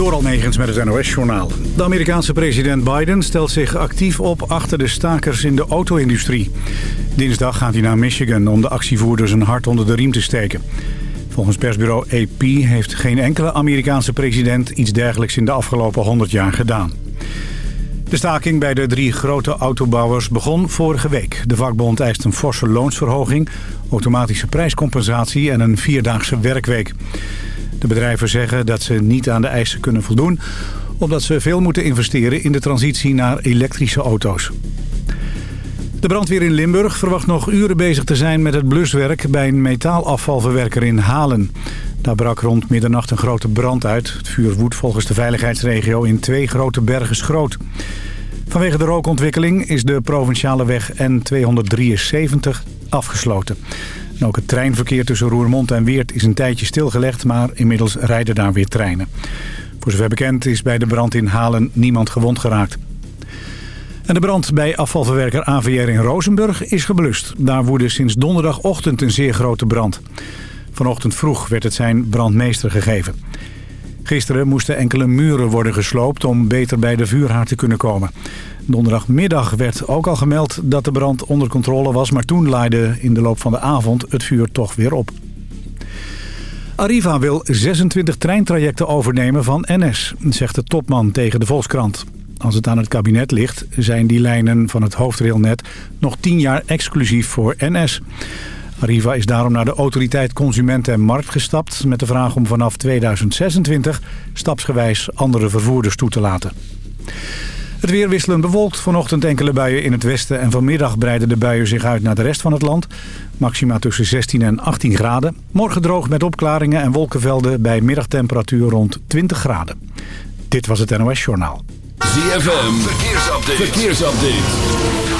Door Almegens met het NOS-journaal. De Amerikaanse president Biden stelt zich actief op achter de stakers in de auto-industrie. Dinsdag gaat hij naar Michigan om de actievoerders een hart onder de riem te steken. Volgens persbureau AP heeft geen enkele Amerikaanse president iets dergelijks in de afgelopen 100 jaar gedaan. De staking bij de drie grote autobouwers begon vorige week. De vakbond eist een forse loonsverhoging, automatische prijscompensatie en een vierdaagse werkweek. De bedrijven zeggen dat ze niet aan de eisen kunnen voldoen... omdat ze veel moeten investeren in de transitie naar elektrische auto's. De brandweer in Limburg verwacht nog uren bezig te zijn met het bluswerk... bij een metaalafvalverwerker in Halen. Daar brak rond middernacht een grote brand uit. Het vuur woedt volgens de veiligheidsregio in twee grote bergen schroot. Vanwege de rookontwikkeling is de provinciale weg N273 afgesloten. Ook het treinverkeer tussen Roermond en Weert is een tijdje stilgelegd... maar inmiddels rijden daar weer treinen. Voor zover bekend is bij de brand in Halen niemand gewond geraakt. En de brand bij afvalverwerker AVR in Rozenburg is geblust. Daar woedde sinds donderdagochtend een zeer grote brand. Vanochtend vroeg werd het zijn brandmeester gegeven. Gisteren moesten enkele muren worden gesloopt om beter bij de vuurhaard te kunnen komen. Donderdagmiddag werd ook al gemeld dat de brand onder controle was... maar toen laaide in de loop van de avond het vuur toch weer op. Arriva wil 26 treintrajecten overnemen van NS, zegt de topman tegen de Volkskrant. Als het aan het kabinet ligt, zijn die lijnen van het hoofdrailnet nog 10 jaar exclusief voor NS. Arriva is daarom naar de autoriteit Consumenten en Markt gestapt... met de vraag om vanaf 2026 stapsgewijs andere vervoerders toe te laten. Het weer wisselend bewolkt. Vanochtend enkele buien in het westen... en vanmiddag breiden de buien zich uit naar de rest van het land. Maxima tussen 16 en 18 graden. Morgen droog met opklaringen en wolkenvelden... bij middagtemperatuur rond 20 graden. Dit was het NOS Journaal. ZFM, verkeersupdate. verkeersupdate.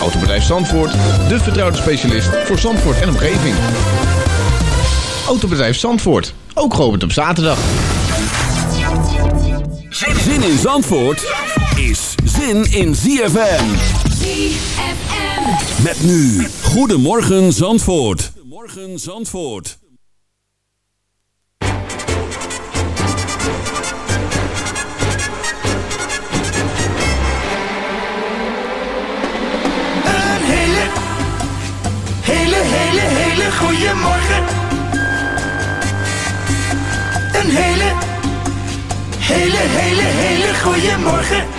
Autobedrijf Zandvoort, de vertrouwde specialist voor Zandvoort en omgeving. Autobedrijf Zandvoort, ook geopend op zaterdag. Zin in Zandvoort is zin in ZFM. ZFM. Met nu, Goedemorgen Zandvoort. Goedemorgen Zandvoort. Hele, hele goede morgen. Een hele, hele, hele, hele goede morgen.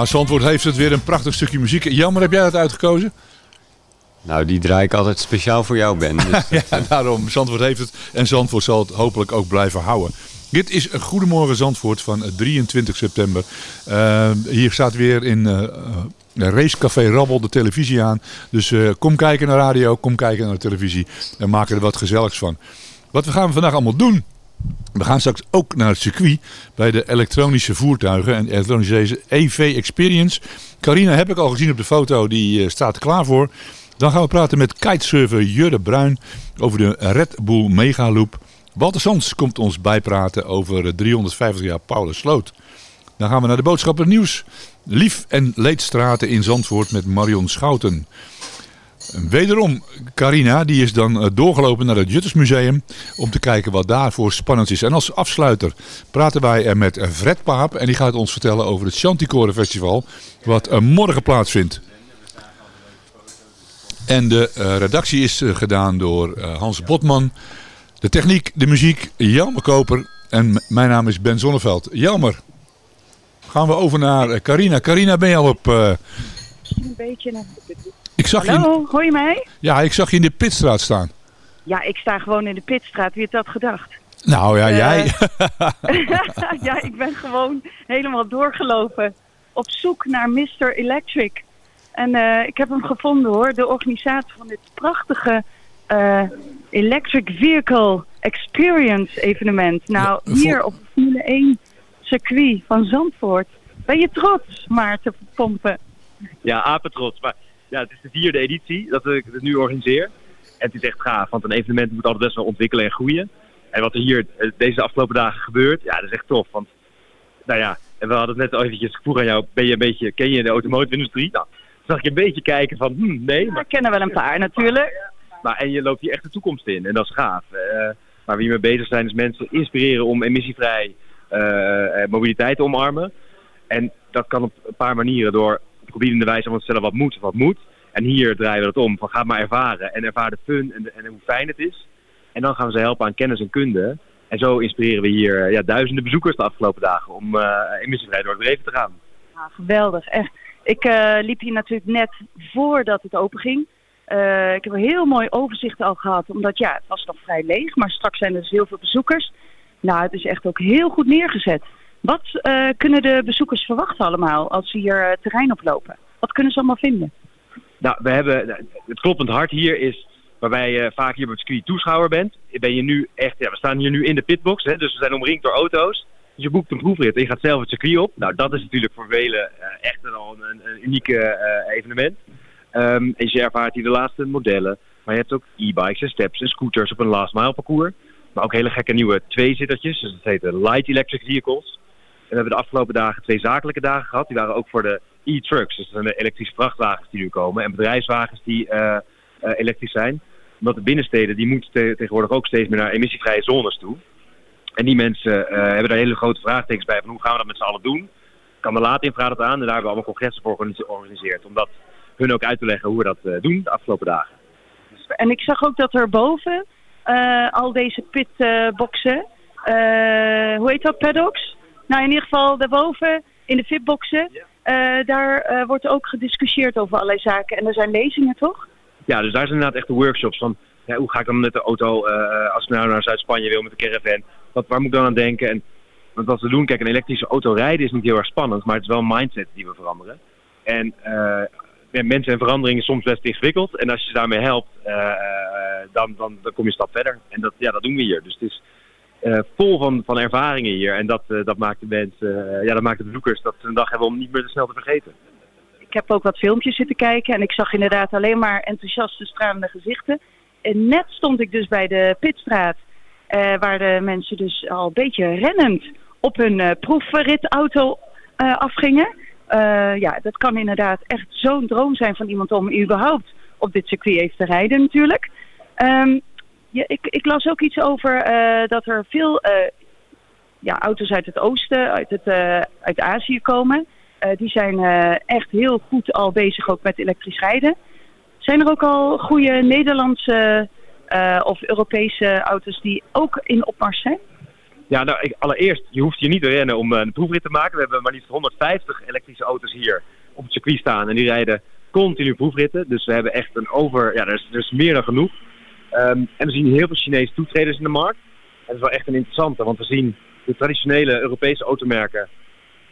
Ja, Zandvoort heeft het weer een prachtig stukje muziek. Jammer, heb jij dat uitgekozen? Nou, die draai ik altijd speciaal voor jou, Ben. Dus ja, daarom. Zandvoort heeft het en Zandvoort zal het hopelijk ook blijven houden. Dit is een Goedemorgen Zandvoort van 23 september. Uh, hier staat weer in uh, Racecafé Rabbel de televisie aan. Dus kom kijken naar radio, kom kijken naar de televisie en maak er wat gezelligs van. Wat we gaan vandaag allemaal doen? We gaan straks ook naar het circuit bij de elektronische voertuigen en elektronische EV Experience. Carina heb ik al gezien op de foto, die staat klaar voor. Dan gaan we praten met kitesurfer Jurre Bruin over de Red Bull Megaloop. Walter Sands komt ons bijpraten over 350 jaar Paulus Sloot. Dan gaan we naar de boodschappen nieuws. Lief en Leedstraten in Zandvoort met Marion Schouten. Wederom, Carina, die is dan doorgelopen naar het Juttersmuseum om te kijken wat daar voor spannend is. En als afsluiter praten wij met Fred Paap en die gaat ons vertellen over het Chanticore Festival wat morgen plaatsvindt. En de uh, redactie is gedaan door Hans Botman. De techniek, de muziek, Jelmer Koper. En mijn naam is Ben Zonneveld. Jelmer, gaan we over naar Carina. Carina, ben je al op... Een beetje naar... Ik zag Hallo, je... hoor je mij? Ja, ik zag je in de Pitstraat staan. Ja, ik sta gewoon in de Pitstraat. Wie had dat gedacht? Nou ja, jij. ja, ik ben gewoon helemaal doorgelopen. Op zoek naar Mr. Electric. En uh, ik heb hem gevonden hoor, de organisator van dit prachtige uh, Electric Vehicle Experience evenement. Nou, ja, hier op Formule 1 circuit van Zandvoort. Ben je trots, Maarten Pompen? Ja, apetrots. Maar ja, het is de vierde editie dat ik het nu organiseer. En het is echt gaaf, want een evenement moet altijd best wel ontwikkelen en groeien. En wat er hier deze afgelopen dagen gebeurt, ja, dat is echt tof. Want, nou ja, en we hadden het net al eventjes vroeg aan jou, ben je een beetje, ken je de automotive industrie? Nou, zag ik een beetje kijken van, hm, nee. Maar... We kennen wel een paar natuurlijk. Maar, en je loopt hier echt de toekomst in en dat is gaaf. Uh, waar we hiermee bezig zijn is mensen inspireren om emissievrij uh, mobiliteit te omarmen. En dat kan op een paar manieren door gebiedende wijze om te stellen wat moet, wat moet. En hier draaien we het om van ga maar ervaren en ervaar de fun en, en hoe fijn het is. En dan gaan we ze helpen aan kennis en kunde. En zo inspireren we hier ja, duizenden bezoekers de afgelopen dagen om uh, emissievrij door het leven te gaan. Ja, geweldig, echt. Ik uh, liep hier natuurlijk net voordat het open ging. Ik heb een heel mooi overzicht al gehad, omdat ja, het was nog vrij leeg, maar straks zijn er dus heel veel bezoekers. Nou, het is echt ook heel goed neergezet. Wat uh, kunnen de bezoekers verwachten allemaal als ze hier terrein oplopen? Wat kunnen ze allemaal vinden? Nou, we hebben, het kloppend hart hier is waarbij je vaak hier op het circuit toeschouwer bent. Ben je nu echt, ja, we staan hier nu in de pitbox, hè, dus we zijn omringd door auto's. Dus je boekt een proefrit en je gaat zelf het circuit op. Nou, dat is natuurlijk voor velen echt een, een, uh, evenement. Um, en je ervaart hier de laatste modellen. Maar je hebt ook e-bikes en steps en scooters op een last mile parcours. Maar ook hele gekke nieuwe tweezittertjes. Dus dat heet light electric vehicles. We hebben de afgelopen dagen twee zakelijke dagen gehad. Die waren ook voor de e-trucks. Dus dat zijn de elektrische vrachtwagens die nu komen. En bedrijfswagens die uh, elektrisch zijn. Omdat de binnensteden, die moeten te tegenwoordig ook steeds meer naar emissievrije zones toe. En die mensen uh, hebben daar hele grote vraagtekens bij van hoe gaan we dat met z'n allen doen. Kan de vraagt het aan en daar hebben we allemaal congressen voor georganiseerd. Om dat hun ook uit te leggen hoe we dat doen de afgelopen dagen. En ik zag ook dat er boven al deze pitboxen, hoe heet dat, paddocks? Nou in ieder geval daarboven in de fitboxen, ja. daar wordt ook gediscussieerd over allerlei zaken. En er zijn lezingen toch? Ja, dus daar zijn inderdaad echt de workshops van ja, hoe ga ik dan met de auto, uh, als ik nou naar Zuid-Spanje wil met de caravan, wat, waar moet ik dan aan denken? En, want wat we doen, kijk, een elektrische auto rijden is niet heel erg spannend, maar het is wel een mindset die we veranderen. En uh, ja, mensen en verandering is soms best ingewikkeld. En als je ze daarmee helpt, uh, dan, dan, dan kom je een stap verder. En dat, ja, dat doen we hier. Dus het is vol van, van ervaringen hier. En dat, dat maakt de mensen, ja, dat maakt de bezoekers dat ze een dag hebben om niet meer te snel te vergeten. Ik heb ook wat filmpjes zitten kijken en ik zag inderdaad alleen maar enthousiaste, stralende gezichten. En net stond ik dus bij de Pitstraat, waar de mensen dus al een beetje rennend op hun proefritauto afgingen. ja, dat kan inderdaad echt zo'n droom zijn van iemand om überhaupt op dit circuit even te rijden natuurlijk. Um, ja, ik, ik, las ook iets over dat er veel ja, auto's uit het oosten, uit, het, uit Azië komen. die zijn echt heel goed al bezig ook met elektrisch rijden. Zijn er ook al goede Nederlandse of Europese auto's die ook in opmars zijn? Ja, nou, allereerst, je hoeft hier niet te rennen om eh, een proefrit te maken. We hebben maar liefst 150 elektrische auto's hier op het circuit staan. En die rijden continu proefritten. Dus we hebben echt een over... Ja, er is, er is meer dan genoeg. Ehm, en we zien heel veel Chinese toetreders in de markt. En dat is wel echt een interessante, want we zien de traditionele Europese automerken...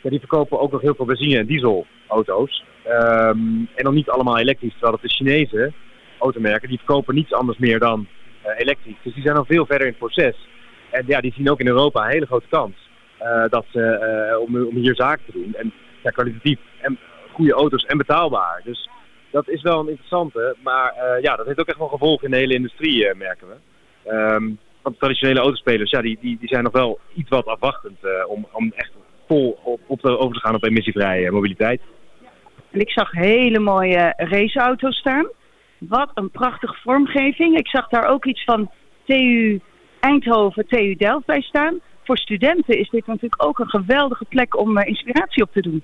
Ja, die verkopen ook nog heel veel benzine- en dieselauto's. Ehm, en dan niet allemaal elektrisch, terwijl de Chinese automerken... die verkopen niets anders meer dan eh, elektrisch. Dus die zijn al veel verder in het proces. En ja, die zien ook in Europa een hele grote kans eh, dat ze, eh, om, om hier zaken te doen. En ja, kwalitatief en goede auto's en betaalbaar. Dus dat is wel een interessante. Maar eh, ja, dat heeft ook echt wel gevolgen in de hele industrie, eh, merken we. Ehm, want traditionele autospelers, ja, die, die, die zijn nog wel iets wat afwachtend eh, om, om echt vol op, op te, over te gaan op emissievrije mobiliteit. En ik zag hele mooie raceauto's staan. Wat een prachtige vormgeving. Ik zag daar ook iets van TU Eindhoven, TU Delft bij staan. Voor studenten is dit natuurlijk ook een geweldige plek om inspiratie op te doen.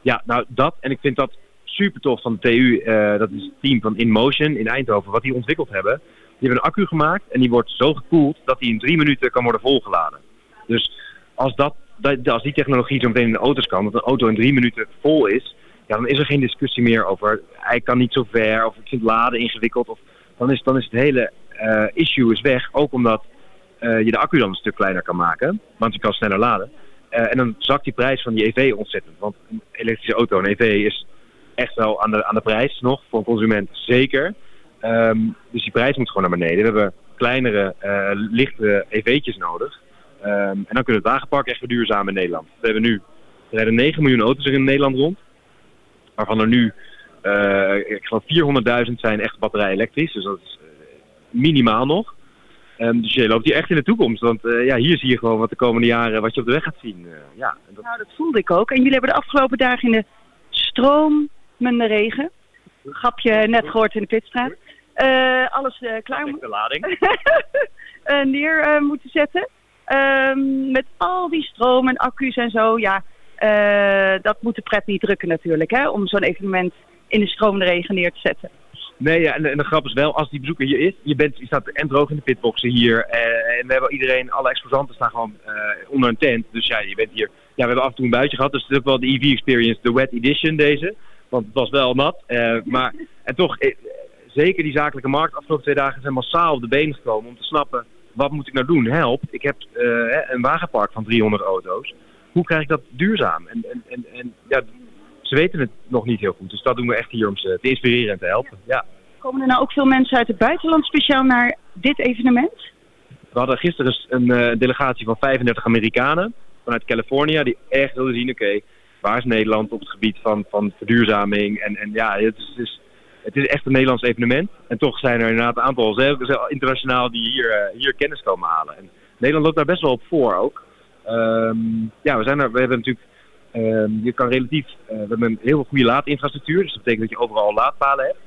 Ja, nou dat. En ik vind dat super tof van de TU. eh, dat is het team van InMotion in Eindhoven. Wat die ontwikkeld hebben. Die hebben een accu gemaakt en die wordt zo gekoeld dat die in drie minuten kan worden volgeladen. Dus als, dat, als die technologie zo meteen in de auto's kan, dat een auto in drie minuten vol is, ja, dan is er geen discussie meer over hij kan niet zo ver of ik vind laden ingewikkeld. Of, dan, is, dan is het hele eh, issue is weg. Ook omdat eh, je de accu dan een stuk kleiner kan maken, want je kan sneller laden. En dan zakt die prijs van die EV ontzettend. Want een elektrische auto, een EV, is echt wel aan de, aan de prijs nog, voor een consument zeker. Ehm, dus die prijs moet gewoon naar beneden. We hebben kleinere, eh, lichte EV'tjes nodig. Ehm, en dan kunnen we het wagenpark echt verduurzamen in Nederland. We hebben nu, er rijden 9 miljoen auto's er in Nederland rond. Waarvan er nu, eh, ik geloof 400.000 zijn echt batterij elektrisch. Dus dat is eh, minimaal nog. Ehm, dus je loopt hier echt in de toekomst. Want ja, hier zie je gewoon wat de komende jaren, wat je op de weg gaat zien. Ja, Nou, dat voelde ik ook. En jullie hebben de afgelopen dagen in de stromende regen, grapje net gehoord in de pitstraat, eh, alles eh, klaar moet- de lading. eh, neer moeten zetten. Ehm, met al die stroom en accu's en zo, ja, dat moet de pret niet drukken natuurlijk, hè, om zo'n evenement in de stromende regen neer te zetten. Nee, ja, en, en de grap is wel, als die bezoeker hier is, je, bent, je staat en droog in de pitboxen hier. eh, en we hebben iedereen, alle exposanten staan gewoon eh, onder een tent. Dus ja, je bent hier. Ja, we hebben af en toe een buitje gehad, dus het is ook wel de EV Experience, de wet edition deze. Want het was wel nat. eh, maar, en toch, eh, zeker die zakelijke markt de afgelopen twee dagen zijn massaal op de been gekomen om te snappen, wat moet ik nou doen? Help, ik heb eh, een wagenpark van 300 auto's. Hoe krijg ik dat duurzaam? En, en, en, en ja, ze weten het nog niet heel goed. Dus dat doen we echt hier om ze te inspireren en te helpen. Ja. Komen er nou ook veel mensen uit het buitenland speciaal naar dit evenement? We hadden gisteren een delegatie van 35 Amerikanen vanuit Californië die echt wilden zien, oké, waar is Nederland op het gebied van, van verduurzaming? En, en ja, het is, het, is, echt een Nederlands evenement. En toch zijn er inderdaad een aantal, internationaal, die hier, eh, hier kennis komen halen. En Nederland loopt daar best wel op voor ook. Ehm, ja, we, zijn er, we hebben natuurlijk, ehm, je kan relatief, eh, we hebben een heel goede laadinfrastructuur. Dus dat betekent dat je overal laadpalen hebt.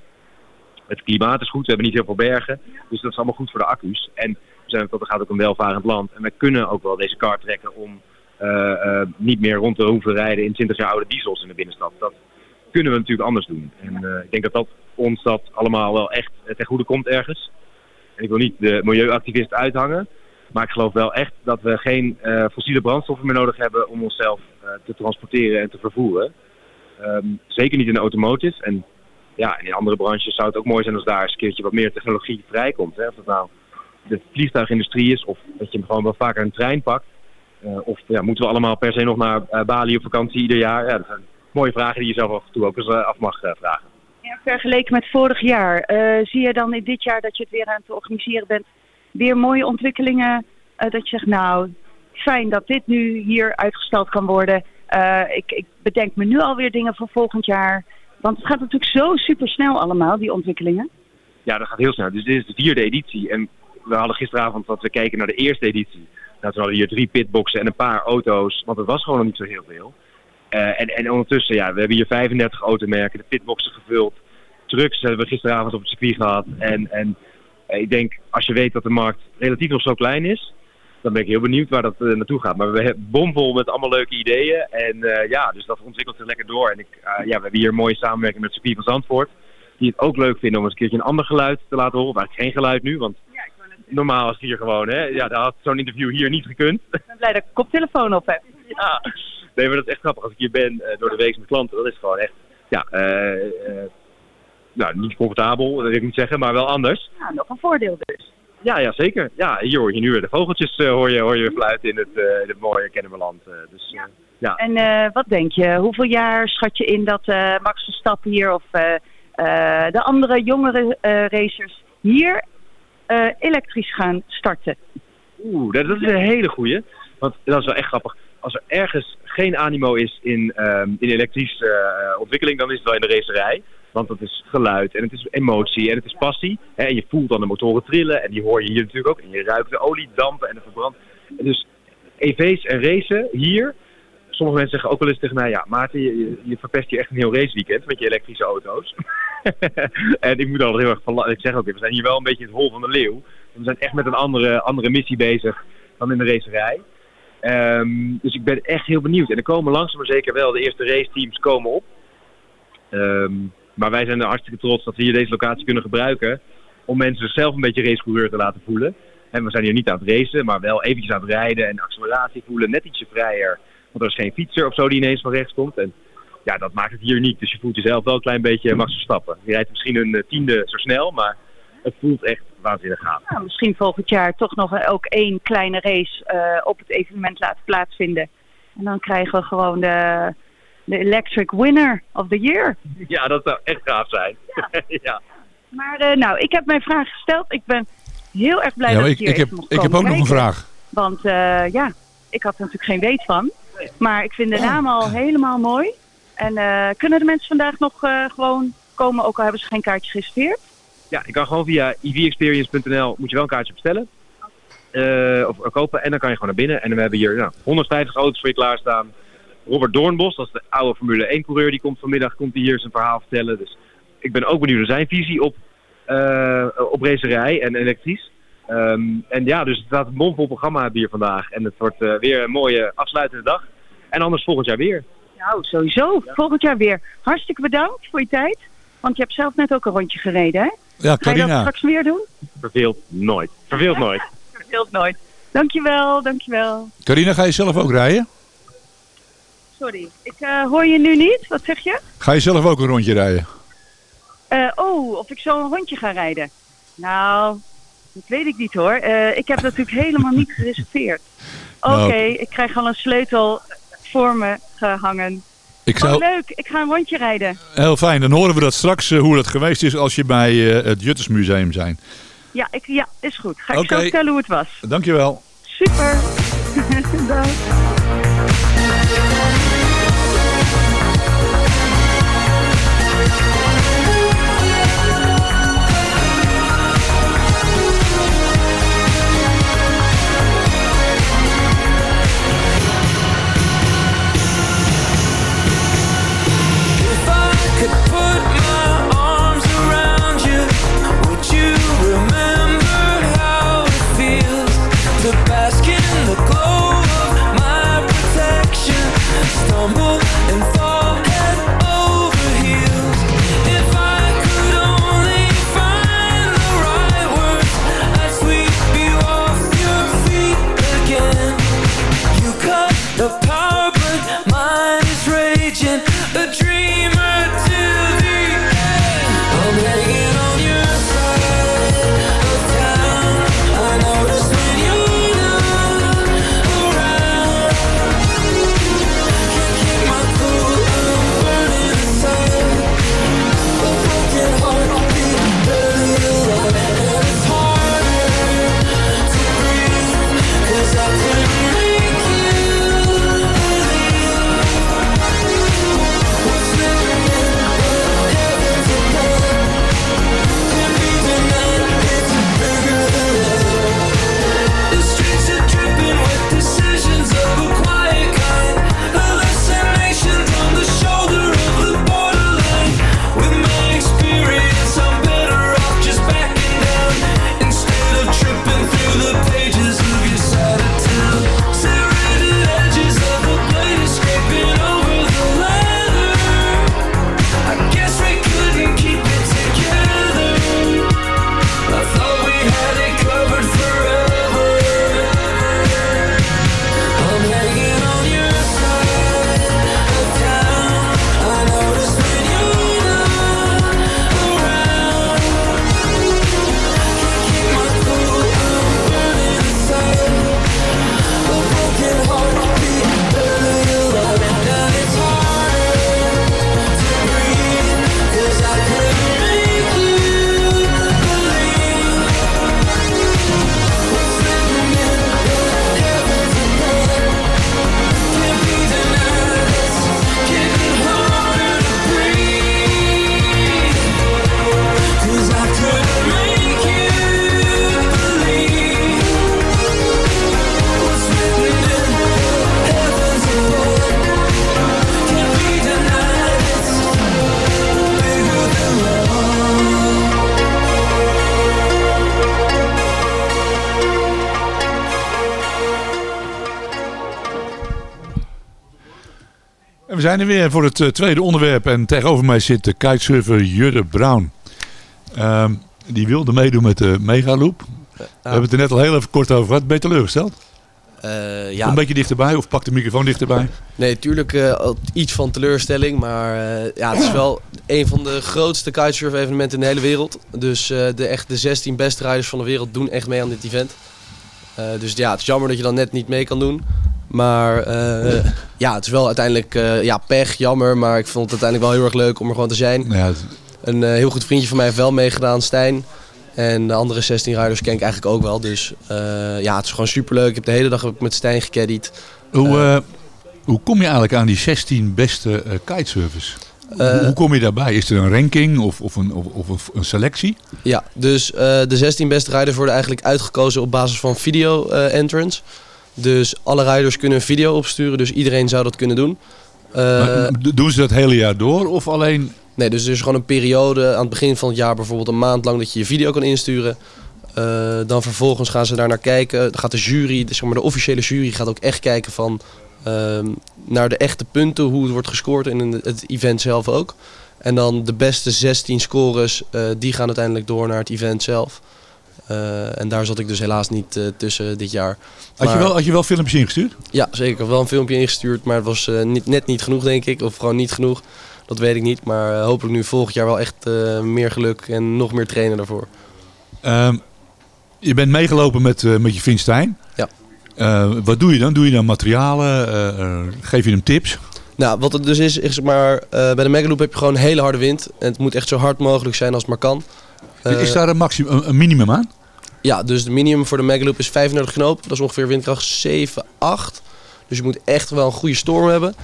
Het klimaat is goed, we hebben niet heel veel bergen. Dus dat is allemaal goed voor de accu's. En we zijn dat gaat ook een welvarend land. En wij kunnen ook wel deze kar trekken om niet meer rond te hoeven rijden in 20 jaar oude diesels in de binnenstad. Dat kunnen we natuurlijk anders doen. En eh, ik denk dat dat ons dat allemaal wel echt ten goede komt ergens. En ik wil niet de milieuactivist uithangen. Maar ik geloof wel echt dat we geen eh, fossiele brandstoffen meer nodig hebben om onszelf eh, te transporteren en te vervoeren. Ehm, zeker niet in de automotive. En ja, in andere branches zou het ook mooi zijn als daar eens een keertje wat meer technologie vrijkomt. Hè? Of dat nou de vliegtuigindustrie is of dat je gewoon wel vaker een trein pakt. Eh, of ja, moeten we allemaal per se nog naar eh, Bali op vakantie ieder jaar? Ja, dat zijn mooie vragen die je zelf af en toe ook eens eh, af mag vragen. Ja, vergeleken met vorig jaar, zie je dan in dit jaar dat je het weer aan het organiseren bent, weer mooie ontwikkelingen? dat je zegt, nou, fijn dat dit nu hier uitgesteld kan worden. Ik, ik bedenk me nu alweer dingen voor volgend jaar. Want het gaat natuurlijk zo super snel allemaal, die ontwikkelingen. Ja, dat gaat heel snel. Dus dit is de vierde editie. En we hadden gisteravond dat we keken naar de eerste editie. Nou, toen hadden we hier drie pitboxen en een paar auto's. Want het was gewoon nog niet zo heel veel. Eh, en, en ondertussen, ja, we hebben hier 35 automerken, de pitboxen gevuld. Trucks hebben we gisteravond op het circuit gehad. En, en eh, ik denk, als je weet dat de markt relatief nog zo klein is, dan ben ik heel benieuwd waar dat eh, naartoe gaat. Maar we hebben bomvol met allemaal leuke ideeën. En ja, dus dat ontwikkelt zich lekker door. En ik, ja, we hebben hier een mooie samenwerking met circuit van Zandvoort. Die het ook leuk vinden om eens een keertje een ander geluid te laten horen. Eigenlijk geen geluid nu, want normaal is het hier gewoon, hè. Ja, daar had zo'n interview hier niet gekund. Ik ben blij dat ik een koptelefoon op heb. ja. Nee, maar dat is echt grappig. Als ik hier ben eh, door de week met klanten, dat is gewoon echt, ja, eh, eh, nou, niet comfortabel, dat wil ik niet zeggen, maar wel anders. Ja, nog een voordeel dus. Ja, ja, zeker. Ja, hier hoor je nu weer de vogeltjes hoor je, hoor je fluiten in het, in het mooie Kennemerland. dus ja. ja. En wat denk je? Hoeveel jaar schat je in dat Max Verstappen hier of de andere jongere racers hier eh, elektrisch gaan starten? Oeh, dat, is een hele goeie. Want dat is wel echt grappig. Als er ergens geen animo is in, ehm, in elektrische eh, ontwikkeling, dan is het wel in de racerij. Want dat is geluid en het is emotie en het is passie. Hè, en je voelt dan de motoren trillen en die hoor je hier natuurlijk ook. En je ruikt de oliedampen en de verbrand. Dus EV's en racen hier. Sommige mensen zeggen ook wel eens tegen mij, ja Maarten, je, je- je verpest hier echt een heel raceweekend met je elektrische auto's. en ik moet altijd heel erg van Ik zeg ook we zijn hier wel een beetje het hol van de leeuw. We zijn echt met een andere, andere missie bezig dan in de racerij. Ehm, dus ik ben echt heel benieuwd. En er komen langzaam maar zeker wel, de eerste raceteams komen op. Ehm, maar wij zijn er hartstikke trots dat we hier deze locatie kunnen gebruiken. Om mensen zichzelf een beetje racecoureur te laten voelen. En we zijn hier niet aan het racen, maar wel eventjes aan het rijden en acceleratie voelen. Net ietsje vrijer. Want er is geen fietser of zo die ineens van rechts komt. En ja, dat maakt het hier niet. Dus je voelt jezelf wel een klein beetje Max Verstappen. Je rijdt misschien een eh, tiende zo snel, maar het voelt echt waanzinnig gaaf. Nou, misschien volgend jaar toch nog ook één kleine race eh, op het evenement laten plaatsvinden. En dan krijgen we gewoon de, de Electric Winner of the Year. Ja, dat zou echt gaaf zijn. Ja. Maar eh, nou, ik heb mijn vraag gesteld. Ik ben heel erg blij Ja, dat ik ik, hier ik, heb, ik heb ook nog een vraag. Want eh, ja, ik had er natuurlijk geen weet van. Maar ik vind de naam al helemaal mooi. En eh, kunnen de mensen vandaag nog eh, gewoon komen, ook al hebben ze geen kaartje gereserveerd? Ja, je kan gewoon via evexperience.nl moet je wel een kaartje bestellen. Eh, of kopen en dan kan je gewoon naar binnen. En we hebben hier nou, 150 auto's voor je klaarstaan. Robert Doornbos, dat is de oude Formule 1 coureur, die komt vanmiddag komt hij hier zijn verhaal vertellen. Dus ik ben ook benieuwd naar zijn visie op, op racerij en elektrisch. Ehm, en ja, dus het staat een mondvol programma hier vandaag. En het wordt eh, weer een mooie afsluitende dag. En anders volgend jaar weer. Nou, sowieso. Volgend jaar weer. Hartstikke bedankt voor je tijd. Want je hebt zelf net ook een rondje gereden, hè? Ja, Ga je dat Carina. straks weer doen? Verveelt nooit. Verveelt nooit. Verveelt nooit. Dankjewel, dankjewel. Carina, ga je zelf ook rijden? Sorry, ik eh, hoor je nu niet. Wat zeg je? Ga je zelf ook een rondje rijden? Eh, oh, of ik zo een rondje ga rijden. Nou, dat weet ik niet hoor. Eh, ik heb natuurlijk helemaal niet gereserveerd. Oké, Nou. ik krijg al een sleutel voor me gehangen. Ik Oh, zou, leuk. Ik ga een rondje rijden. heel fijn, dan horen we dat straks eh, hoe dat geweest is als je bij eh, het Juttersmuseum zijn. Ja, ik, ja, is goed. Ga ik Oké. zo vertellen hoe het was. Dankjewel. Super. Dag. Zijn er weer voor het eh, tweede onderwerp. En tegenover mij zit de kitesurfer Jurre Brown. Ehm, die wilde meedoen met de Megaloop. We hebben het er net al heel even kort over gehad. Ben je teleurgesteld? Eh, ja, Een beetje dichterbij of pak de microfoon dichterbij. nee, tuurlijk al iets van teleurstelling. Maar ja, het is wel een van de grootste kitesurf evenementen in de hele wereld. Dus de, echt de 16 beste rijders van de wereld doen echt mee aan dit event. Dus ja, het is jammer dat je dan net niet mee kan doen. Maar eh, ja, het is wel uiteindelijk eh, ja, pech, jammer. Maar ik vond het uiteindelijk wel heel erg leuk om er gewoon te zijn. Ja, het- Een eh, heel goed vriendje van mij heeft wel meegedaan, Stijn. En de andere 16 rijders ken ik eigenlijk ook wel. Dus ja, het is gewoon superleuk. Ik heb de hele dag met Stijn gecaddied. hoe, hoe kom je eigenlijk aan die 16 beste kitesurfers? hoe, hoe kom je daarbij? Is er een ranking of, of, een, of, of een selectie? Ja, dus de 16 beste rijders worden eigenlijk uitgekozen op basis van video entrance. Dus alle rijders kunnen een video opsturen, dus iedereen zou dat kunnen doen. Eh, Maar, d- doen ze dat hele jaar door of alleen... nee, dus er is gewoon een periode aan het begin van het jaar, bijvoorbeeld een maand lang, dat je je video kan insturen. Eh, dan vervolgens gaan ze daar naar kijken. Dan gaat de jury, zeg maar de officiële jury, gaat ook echt kijken van ehm, naar de echte punten, hoe het wordt gescoord in het event zelf ook. En dan de beste 16 scores, eh, die gaan uiteindelijk door naar het event zelf. Eh, en daar zat ik dus helaas niet eh, tussen dit jaar. Had je, wel, had je wel filmpjes ingestuurd? Ja, zeker. Ik wel een filmpje ingestuurd, maar het was eh, niet, net niet genoeg, denk ik. Of gewoon niet genoeg. Dat weet ik niet. Maar hopelijk nu volgend jaar wel echt meer geluk en nog meer trainen daarvoor. Ehm, je bent meegelopen met, met je Stijn. Ja. Wat doe je dan? Doe je dan materialen? Geef je hem tips? Nou, wat het dus is, is maar, bij de Megaloop heb je gewoon hele harde wind. En het moet echt zo hard mogelijk zijn als het maar kan. Is daar een, maximum, een, een minimum aan? Ja, dus de minimum voor de Megaloop is 35 knoop. Dat is ongeveer windkracht 7, 8. Dus je moet echt wel een goede storm hebben.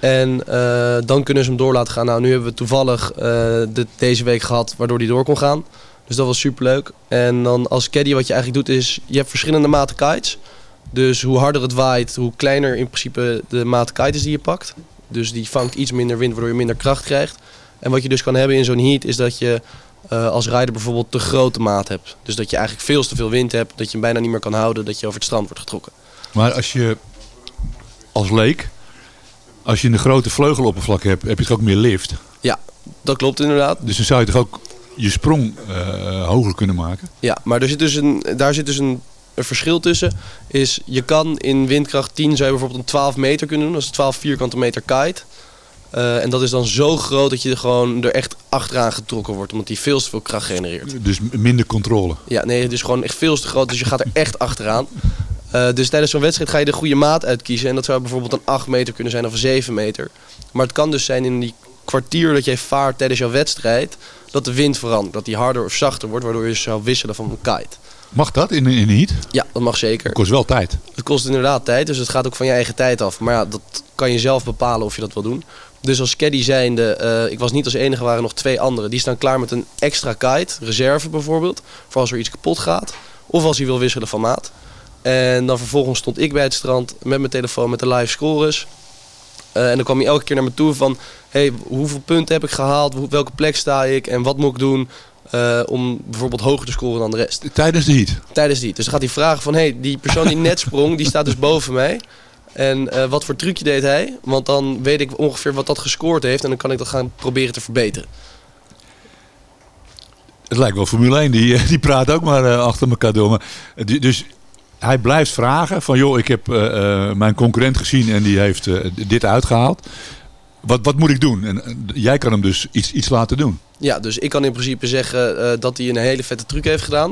En eh, dan kunnen ze hem door laten gaan. Nou, nu hebben we toevallig eh, deze week gehad waardoor hij door kon gaan. Dus dat was superleuk. En dan als caddy wat je eigenlijk doet is, je hebt verschillende maten kites. Dus hoe harder het waait, hoe kleiner in principe de maat kite is die je pakt. Dus die vangt iets minder wind, waardoor je minder kracht krijgt. En wat je dus kan hebben in zo'n heat is dat je eh, als rijder bijvoorbeeld te grote maat hebt. Dus dat je eigenlijk veel te veel wind hebt, dat je hem bijna niet meer kan houden, dat je over het strand wordt getrokken. Maar als je als leek, als je een grote vleugeloppervlak hebt, heb je toch ook meer lift. Ja, dat klopt inderdaad. Dus dan zou je toch ook je sprong eh, hoger kunnen maken? Ja, maar er zit dus een, daar zit dus een, een verschil tussen. Is je kan in windkracht 10 zou je bijvoorbeeld een 12 meter kunnen doen. Dat is 12 vierkante meter kite. Eh, en dat is dan zo groot dat je er gewoon er echt achteraan getrokken wordt. Omdat die veel te veel kracht genereert. Dus minder controle. Ja, nee, het is gewoon echt veel te groot. Dus je gaat er echt achteraan. Eh, dus tijdens zo'n wedstrijd ga je de goede maat uitkiezen. En dat zou bijvoorbeeld een 8 meter kunnen zijn of een 7 meter. Maar het kan dus zijn in die kwartier dat jij vaart tijdens jouw wedstrijd... dat de wind verandert. Dat die harder of zachter wordt, waardoor je zou wisselen van een kite. Mag dat in, de heat? Ja, dat mag zeker. Kost wel tijd. Het kost inderdaad tijd, dus het gaat ook van je eigen tijd af. Maar ja, dat kan je zelf bepalen of je dat wil doen. Dus als caddy zijnde, eh, ik was niet als enige, waren nog twee anderen. Die staan klaar met een extra kite, reserve bijvoorbeeld. Voor als er iets kapot gaat. Of als hij wil wisselen van maat. En dan vervolgens stond ik bij het strand met mijn telefoon met de live scores. Eh, en dan kwam hij elke keer naar me toe van... Hey, hoeveel punten heb ik gehaald? Welke plek sta ik? En wat moet ik doen eh, om bijvoorbeeld hoger te scoren dan de rest? Tijdens de heat? Tijdens die. Dus dan gaat hij vragen van... Hey, die persoon die net sprong, die staat dus boven mij. En eh, wat voor trucje deed hij? Want dan weet ik ongeveer wat dat gescoord heeft. En dan kan ik dat gaan proberen te verbeteren. Het lijkt wel Formule 1, die, eh, die praat ook maar eh, achter elkaar door. Maar, die- dus hij blijft vragen van joh, ik heb mijn concurrent gezien en die heeft dit uitgehaald. Wat, wat moet ik doen? En jij kan hem dus iets, iets laten doen. Ja, dus ik kan in principe zeggen dat hij een hele vette truc heeft gedaan.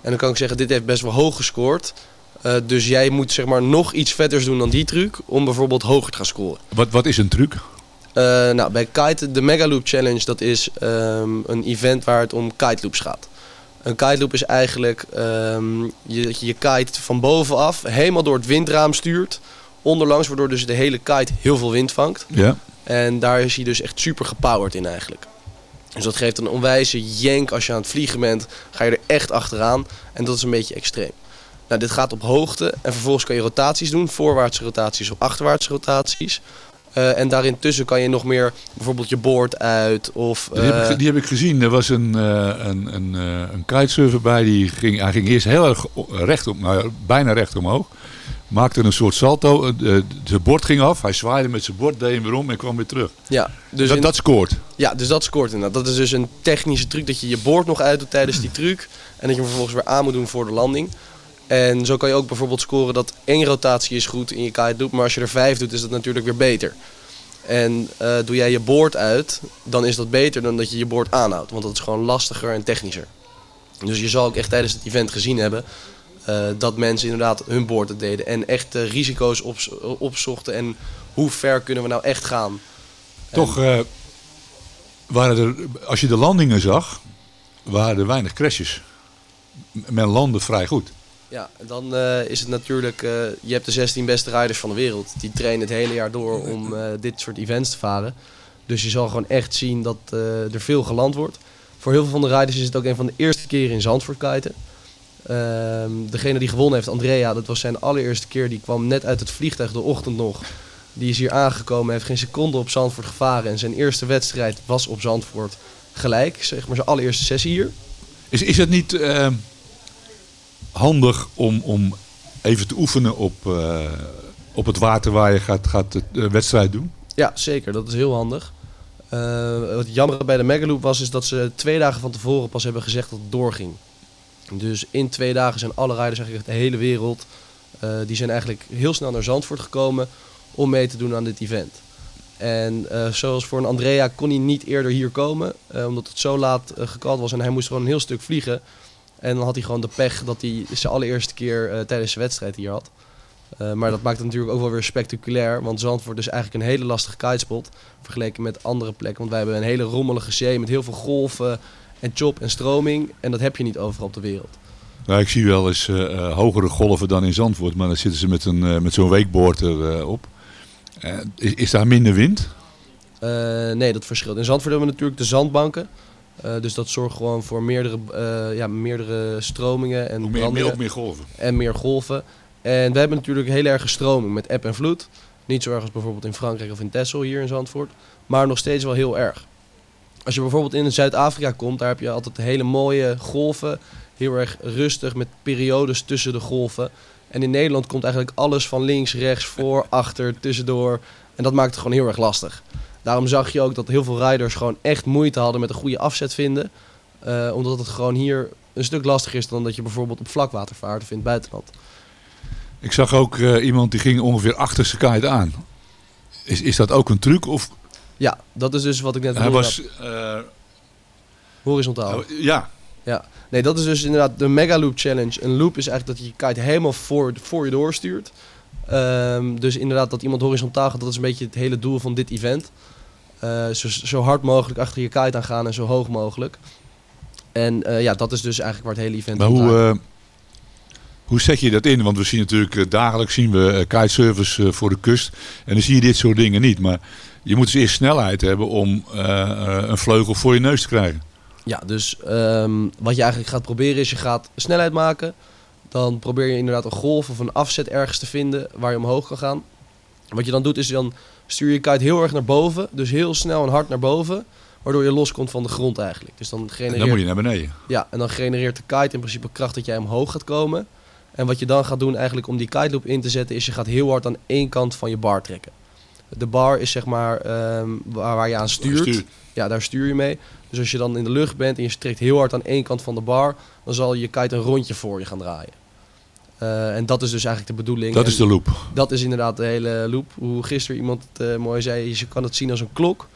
En dan kan ik zeggen, dit heeft best wel hoog gescoord. Eh, dus jij moet zeg maar nog iets vetters doen dan die truc om bijvoorbeeld hoger te gaan scoren. Wat, wat is een truc? Eh, nou, bij Kite, de Mega Loop Challenge, dat is ehm, een event waar het om kite loops gaat. Een kite loop is eigenlijk ehm, je, dat je je kite van bovenaf helemaal door het windraam stuurt. Onderlangs, waardoor dus de hele kite heel veel wind vangt. Ja. En daar is hij dus echt super gepowered in eigenlijk. Dus dat geeft een onwijze jenk als je aan het vliegen bent. Ga je er echt achteraan. En dat is een beetje extreem. Nou, dit gaat op hoogte. En vervolgens kan je rotaties doen. Voorwaartse rotaties of achterwaartse rotaties. Eh, en daarin tussen kan je nog meer bijvoorbeeld je boord uit. Of, Die, heb eh, ik, die heb ik gezien. Er was een, eh, een, een, eh, een kitesurfer bij. Die ging, hij ging eerst heel erg recht op, nou, bijna recht omhoog. maakte een soort salto. eh, Zijn bord ging af. Hij zwaaide met zijn bord, deed hem weer om en kwam weer terug. Ja, dus dat, in- dat scoort. Ja, dus dat scoort inderdaad. Dat is dus een technische truc dat je je boord nog uit doet tijdens die truc. En dat je hem vervolgens weer aan moet doen voor de landing. En zo kan je ook bijvoorbeeld scoren dat één rotatie is goed in je kite loop. Maar als je er vijf doet, is dat natuurlijk weer beter. En eh, doe jij je boord uit, dan is dat beter dan dat je je boord aanhoudt. Want dat is gewoon lastiger en technischer. Dus je zal ook echt tijdens het event gezien hebben eh, dat mensen inderdaad hun boord deden. En echt de risico's ops- opzochten en hoe ver kunnen we nou echt gaan. Toch eh, waren er, als je de landingen zag, waren er weinig crashes. Men landde vrij goed. Ja, dan eh, is het natuurlijk, eh, je hebt de 16 beste rijders van de wereld. Die trainen het hele jaar door om eh, dit soort events te varen. Dus je zal gewoon echt zien dat er veel geland wordt. Voor heel veel van de rijders is het ook een van de eerste keren in Zandvoort kiten. Ehm, degene die gewonnen heeft, Andrea, dat was zijn allereerste keer. Die kwam net uit het vliegtuig de ochtend nog. Die is hier aangekomen, heeft geen seconde op Zandvoort gevaren. En zijn eerste wedstrijd was op Zandvoort gelijk. Zeg maar zijn allereerste sessie hier. Is, is het niet eh, handig om, om even te oefenen op, eh, op het water waar je gaat, gaat de eh, wedstrijd doen? Ja, zeker. Dat is heel handig. Eh, wat jammer bij de Megaloop was, is dat ze twee dagen van tevoren pas hebben gezegd dat het doorging. Dus in twee dagen zijn alle rijders eigenlijk de hele wereld, die zijn eigenlijk heel snel naar Zandvoort gekomen om mee te doen aan dit event. En zoals voor een Andrea kon hij niet eerder hier komen, omdat het zo laat gekald was en hij moest gewoon een heel stuk vliegen. En dan had hij gewoon de pech dat hij zijn allereerste keer eh, tijdens zijn wedstrijd hier had. Eh, maar dat maakt het natuurlijk ook wel weer spectaculair. Want Zandvoort is eigenlijk een hele lastige kitespot. Vergeleken met andere plekken. Want wij hebben een hele rommelige zee met heel veel golven en chop en stroming. En dat heb je niet overal op de wereld. Nou, ik zie wel eens eh, hogere golven dan in Zandvoort, maar dan zitten ze met, een, met zo'n weekboord erop. Is, is daar minder wind? Nee, dat verschilt. In Zandvoort hebben we natuurlijk de zandbanken. Eh, dus dat zorgt gewoon voor meerdere, eh, ja, meerdere stromingen en meer, meer, meer golven. en meer golven. En we hebben natuurlijk heel erge stroming met eb en vloed. Niet zo erg als bijvoorbeeld in Frankrijk of in Texel hier in Zandvoort. Maar nog steeds wel heel erg. Als je bijvoorbeeld in Zuid-Afrika komt, daar heb je altijd hele mooie golven. Heel erg rustig met periodes tussen de golven. En in Nederland komt eigenlijk alles van links, rechts, voor, achter, tussendoor. En dat maakt het gewoon heel erg lastig. Daarom zag je ook dat heel veel rijders gewoon echt moeite hadden met een goede afzet vinden. Eh, omdat het gewoon hier een stuk lastiger is dan dat je bijvoorbeeld op vlakwater vaart of in het buitenland. Ik zag ook eh, iemand die ging ongeveer achter zijn kite aan. Is, is dat ook een truc? Of Ja, dat is dus wat ik net hij was... eh, Horizontaal. ja, Ja. Nee, dat is dus inderdaad de Mega Loop Challenge. Een loop is eigenlijk dat je je kite helemaal voor, voor je doorstuurt. Ehm, dus inderdaad dat iemand horizontaal gaat, dat is een beetje het hele doel van dit event. Eh, zo, zo hard mogelijk achter je kite aan gaan en zo hoog mogelijk. En eh, ja, dat is dus eigenlijk waar het hele event maar om hoe, eh, hoe zet je dat in? Want we zien natuurlijk dagelijks zien we eh, voor de kust. En dan zie je dit soort dingen niet. Maar je moet dus eerst snelheid hebben om een vleugel voor je neus te krijgen. Ja, dus ehm, wat je eigenlijk gaat proberen is je gaat snelheid maken. Dan probeer je inderdaad een golf of een afzet ergens te vinden waar je omhoog kan gaan. Wat je dan doet is dan stuur je kite heel erg naar boven. Dus heel snel en hard naar boven. Waardoor je loskomt van de grond eigenlijk. Dus dan En genereert, dan moet je naar beneden. ja, en dan genereert de kite in principe kracht dat jij omhoog gaat komen. En wat je dan gaat doen eigenlijk om die kite loop in te zetten is je gaat heel hard aan één kant van je bar trekken. De bar is zeg maar ehm, waar, waar je aan stuurt. Stuurt. Ja, daar stuur je mee. Dus als je dan in de lucht bent en je trekt heel hard aan één kant van de bar, dan zal je kite een rondje voor je gaan draaien. Eh, en dat is dus eigenlijk de bedoeling. Dat En is de loop. Dat is inderdaad de hele loop. Hoe gisteren iemand het eh, mooi zei, je kan het zien als een klok.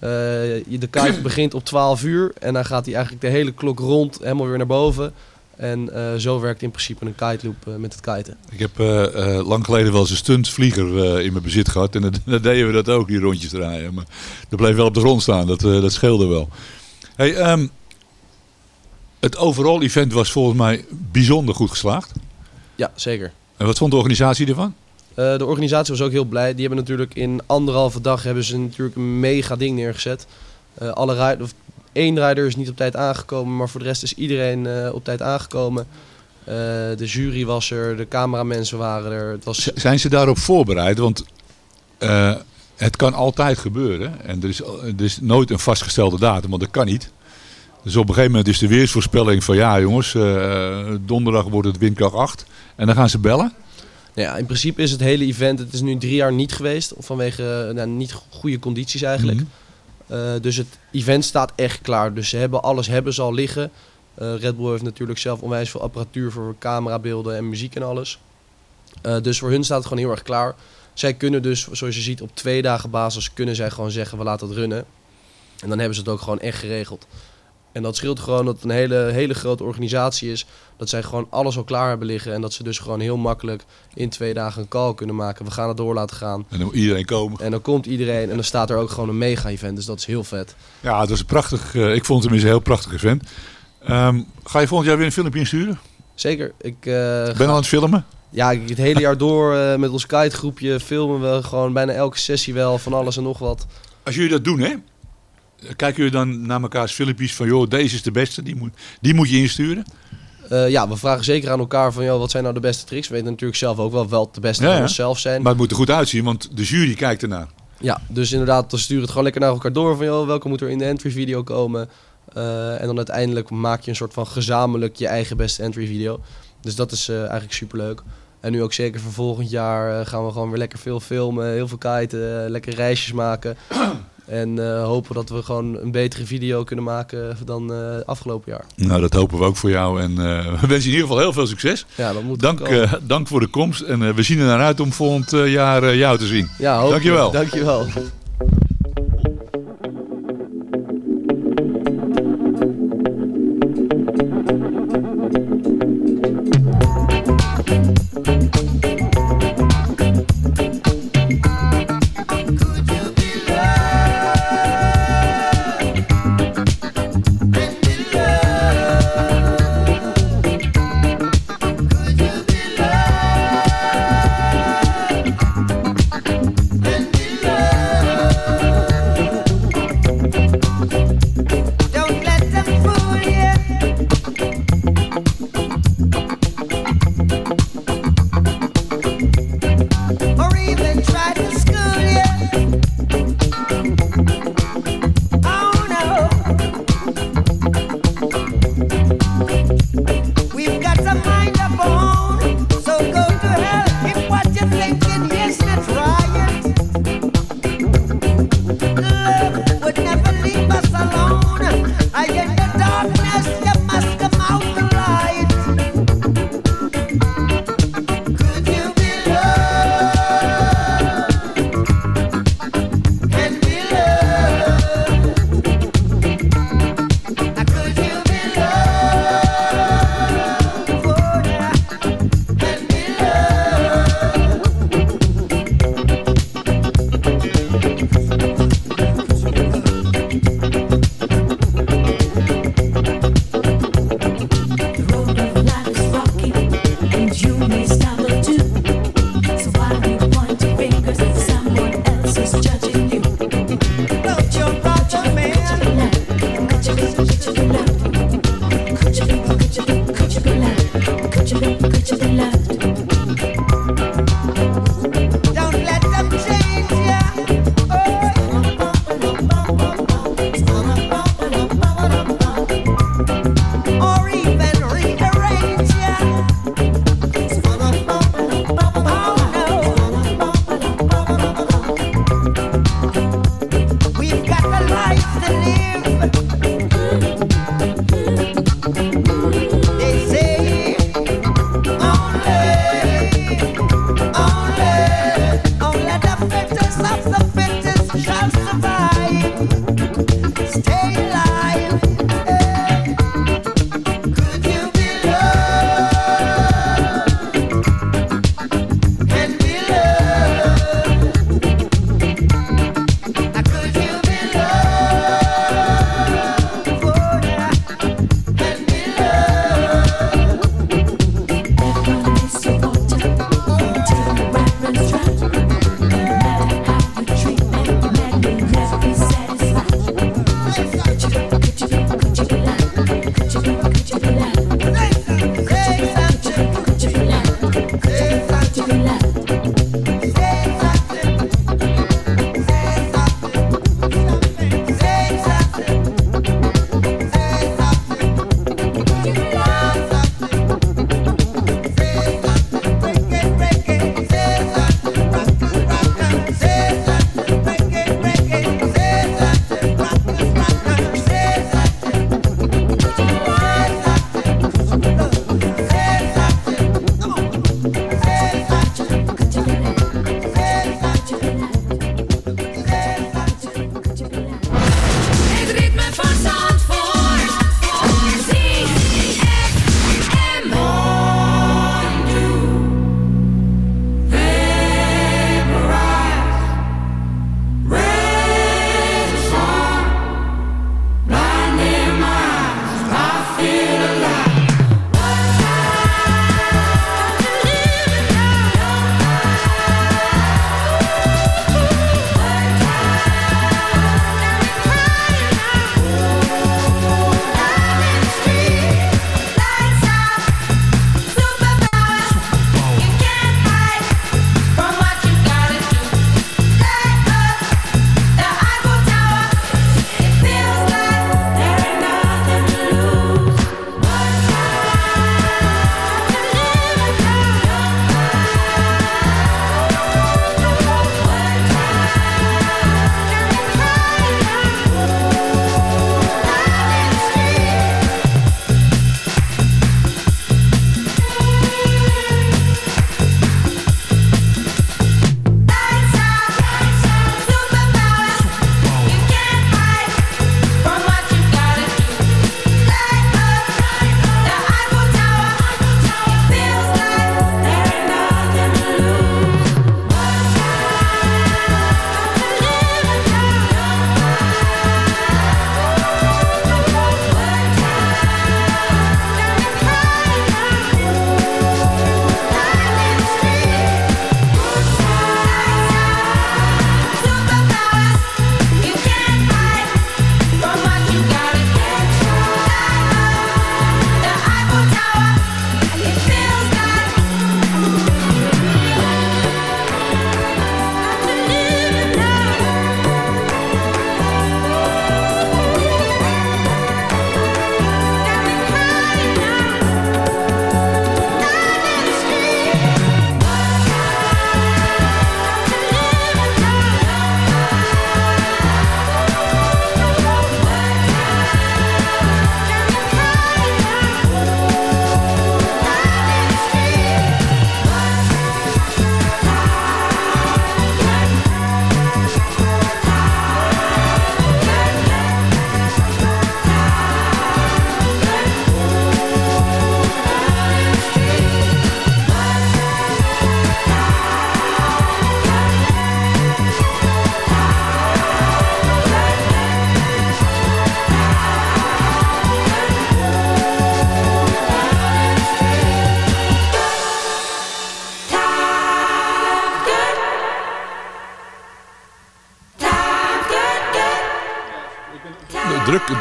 Je- de kite begint op 12 uur en dan gaat hij eigenlijk de hele klok rond, helemaal weer naar boven. En zo werkt in principe een kite loop met het kiten. Ik heb lang geleden wel eens een stuntvlieger in mijn bezit gehad. En dan, dan deden we dat ook, die rondjes draaien. Maar dat bleef wel op de grond staan. Dat, dat scheelde wel. Hey, ehm, het overall event was volgens mij bijzonder goed geslaagd. Ja, zeker. En wat vond de organisatie ervan? Eh, de organisatie was ook heel blij. Die hebben natuurlijk in anderhalve dag hebben ze natuurlijk een mega ding neergezet. Eh, alle rijd- of één rijder is niet op tijd aangekomen, maar voor de rest is iedereen eh, op tijd aangekomen. De jury was er, de cameramensen waren er. Het was... Zijn ze daarop voorbereid? Want het kan altijd gebeuren. En er is, er is nooit een vastgestelde datum, want dat kan niet. Dus op een gegeven moment is de weersvoorspelling van ja jongens, donderdag wordt het windkracht 8. En dan gaan ze bellen. Nou ja, in principe is het hele event, het is nu drie jaar niet geweest. Vanwege eh, nou, niet goede condities eigenlijk. Mhm. Eh, dus het event staat echt klaar. Dus ze hebben alles hebben ze al liggen. Eh, Red Bull heeft natuurlijk zelf onwijs veel apparatuur voor camerabeelden en muziek en alles. Dus voor hun staat het gewoon heel erg klaar. Zij kunnen dus, zoals je ziet, op twee dagen basis kunnen zij gewoon zeggen we laten het runnen. En dan hebben ze het ook gewoon echt geregeld. En dat scheelt gewoon dat het een hele, hele grote organisatie is. Dat zij gewoon alles al klaar hebben liggen. En dat ze dus gewoon heel makkelijk in twee dagen een call kunnen maken. We gaan het door laten gaan. En dan moet iedereen komen. En dan komt iedereen en dan staat er ook gewoon een mega-event. Dus dat is heel vet. Ja, dat is een prachtig. eh, ik vond het tenminste een heel prachtig event. Ehm, ga je volgend jaar weer een filmpje insturen? Zeker. Ik eh, Ben ga- al aan het filmen? Ja, ik- het hele jaar door eh, met ons kitegroepje filmen we gewoon bijna elke sessie wel van alles en nog wat. Als jullie dat doen, hè? Kijken jullie dan naar mekaars filmpjes van, joh, deze is de beste, die moet, die moet je insturen? Eh, ja, we vragen zeker aan elkaar van, joh, wat zijn nou de beste tricks? We weten natuurlijk zelf ook wel wel de beste Ja, van onszelf zijn. Maar het moet er goed uitzien, want de jury kijkt ernaar. Ja, dus inderdaad, dan sturen het gewoon lekker naar elkaar door van, joh, welke moet er in de entry video komen? Eh, en dan uiteindelijk maak je een soort van gezamenlijk je eigen beste entry video. Dus dat is eh, eigenlijk superleuk. En nu ook zeker voor volgend jaar gaan we gewoon weer lekker veel filmen, heel veel kiten, lekker reisjes maken. En eh, hopen dat we gewoon een betere video kunnen maken dan eh, afgelopen jaar. Nou, dat hopen we ook voor jou. En eh, we wensen in ieder geval heel veel succes. Ja, dat moet Dank, dank voor de komst. En we zien er naar uit om volgend jaar jou te zien. Ja. Dankjewel. Dankjewel.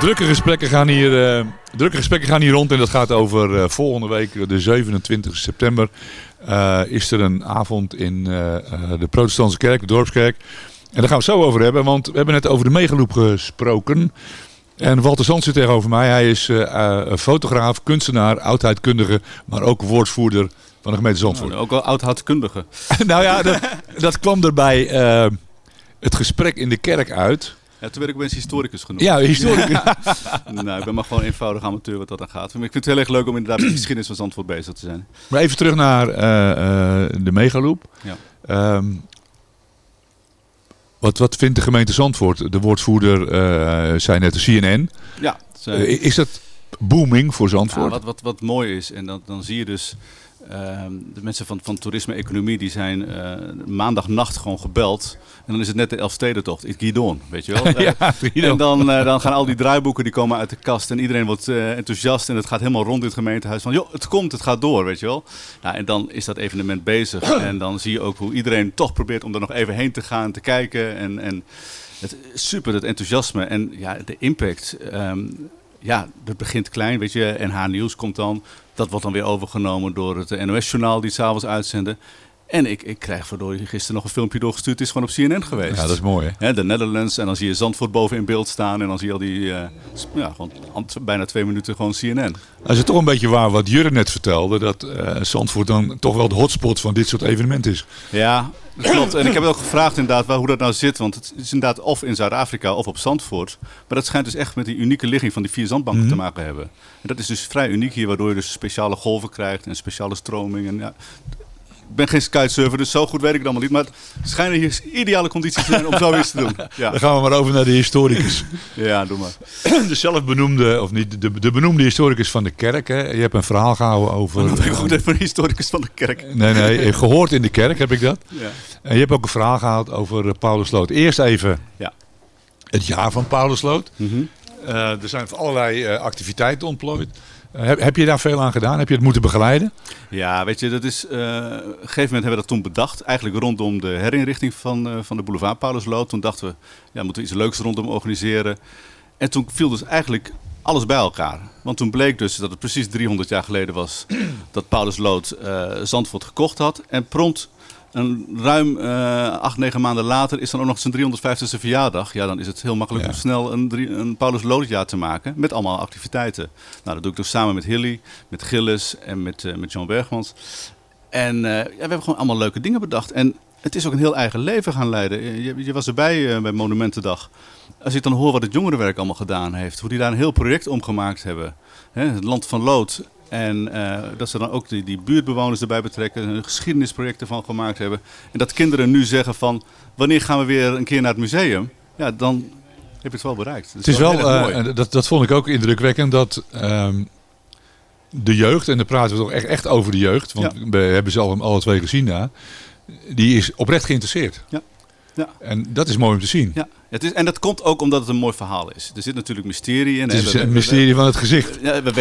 Drukke, gesprekken gaan hier, eh, drukke gesprekken gaan hier rond en dat gaat over eh, volgende week, de 27 september. eh, is er een avond in de protestantse kerk, de dorpskerk. En daar gaan we het zo over hebben, want we hebben net over de megaloop gesproken. En Walter Zand zit tegenover mij. Hij is fotograaf, kunstenaar, oudheidkundige, maar ook woordvoerder van de gemeente Zandvoort. Nou, ook wel oud-houtkundige. nou ja, dat, dat kwam er bij het gesprek in de kerk uit. Ja, toen werd ik opeens historicus genoemd. Ja, historicus. nou, ik ben maar gewoon eenvoudig amateur wat dat aan gaat. Maar ik vind het heel erg leuk om inderdaad met de geschiedenis van Zandvoort bezig te zijn. Maar even terug naar eh, eh, de megaloop. Ja. Ehm, wat, wat vindt de gemeente Zandvoort? De woordvoerder eh, zei net de CNN. Ja, is dat booming voor Ja, Zandvoort? wat, wat, wat mooi is, en dan, dan zie je dus de mensen van, van toerisme-economie, die zijn eh, maandagnacht gewoon gebeld. En dan is het net de Elfstedentocht, het Guidon, weet je wel. Ja, Eh. En dan, eh, dan gaan al die draaiboeken, die komen uit de kast en iedereen wordt enthousiast. En het gaat helemaal rond in het gemeentehuis van, joh, het komt, het gaat door, weet je wel. Nou, en dan is dat evenement bezig. En dan zie je ook hoe iedereen toch probeert om er nog even heen te gaan, te kijken. En, en het, super, het enthousiasme en ja, de impact. ehm, ja, dat begint klein, weet je. NH Nieuws komt dan. Dat wordt dan weer overgenomen door het NOS-journaal die s'avonds uitzenden. En ik, ik krijg verdorie gisteren nog een filmpje doorgestuurd. Het is gewoon op CNN geweest. Ja, dat is mooi, hè? De Netherlands. En dan zie je Zandvoort boven in beeld staan. En dan zie je al die, eh, ja, gewoon bijna twee minuten gewoon CNN. Nou, is het toch een beetje waar wat Jurre net vertelde, dat eh, Zandvoort dan toch wel de hotspot van dit soort evenementen is. Ja, dat klopt. En ik heb ook gevraagd inderdaad waar, hoe dat nou zit. Want het is inderdaad of in Zuid-Afrika of op Zandvoort. Maar dat schijnt dus echt met die unieke ligging van die vier zandbanken te maken hebben. En dat is dus vrij uniek hier, waardoor je dus speciale golven krijgt en speciale stroming. En ja, ben geen kitesurfer, dus zo goed weet ik het allemaal niet. Maar het schijnen hier ideale condities te zijn om zoiets te doen. Ja, Dan gaan we maar over naar de historicus. ja doe maar. de zelfbenoemde, of niet, de, de benoemde historicus van de kerk. Hè. Je hebt een verhaal gehouden over... Dan ben ik goed even een historicus van de kerk. Nee, nee, gehoord in de kerk heb ik dat. Ja. En je hebt ook een verhaal gehad over eh, Paulus Lood. Eerst even Ja. het jaar van Paulus Lood. Mhm. Eh, er zijn allerlei eh, activiteiten ontplooid. Eh, heb, je daar veel aan gedaan? Heb je het moeten begeleiden? Ja, weet je, dat is, eh, op een gegeven moment hebben we dat toen bedacht. Eigenlijk rondom de herinrichting van, eh, van de boulevard Paulusloot. Toen dachten we, ja, moeten we iets leuks rondom organiseren. En toen viel dus eigenlijk alles bij elkaar. Want toen bleek dus dat het precies 300 jaar geleden was dat Paulusloot Zandvoort gekocht had. En prompt, een ruim eh, acht, negen maanden later, is dan ook nog zijn 350ste verjaardag. Ja, dan is het heel makkelijk Ja. om snel een, drie- een Pauluslootjaar te maken. Met allemaal activiteiten. Nou, dat doe ik dus samen met Hilly, met Gilles en met, eh, met John Bergmans. En eh, ja, we hebben gewoon allemaal leuke dingen bedacht. En het is ook een heel eigen leven gaan leiden. Je, je- was erbij bij Monumentendag. Als ik dan hoor wat het jongerenwerk allemaal gedaan heeft. Hoe die daar een heel project om gemaakt hebben. Hè, het Land van Lood. En eh, dat ze dan ook die, die buurtbewoners erbij betrekken. Een geschiedenisproject ervan gemaakt hebben. En dat kinderen nu zeggen van... Wanneer gaan we weer een keer naar het museum? Ja, dan heb je het wel bereikt. Dat Het is wel, eh, dat, dat vond ik ook indrukwekkend, dat ehm, de jeugd, en dan praten we toch echt, echt over de jeugd, want we hebben ze al alle twee gezien daar, die is oprecht geïnteresseerd. Ja. Ja. En dat is mooi om te zien. Ja, het is, en dat komt ook omdat het een mooi verhaal is. Er zit natuurlijk mysterie in. Het is we- mysterie van het gezicht. Ja, het,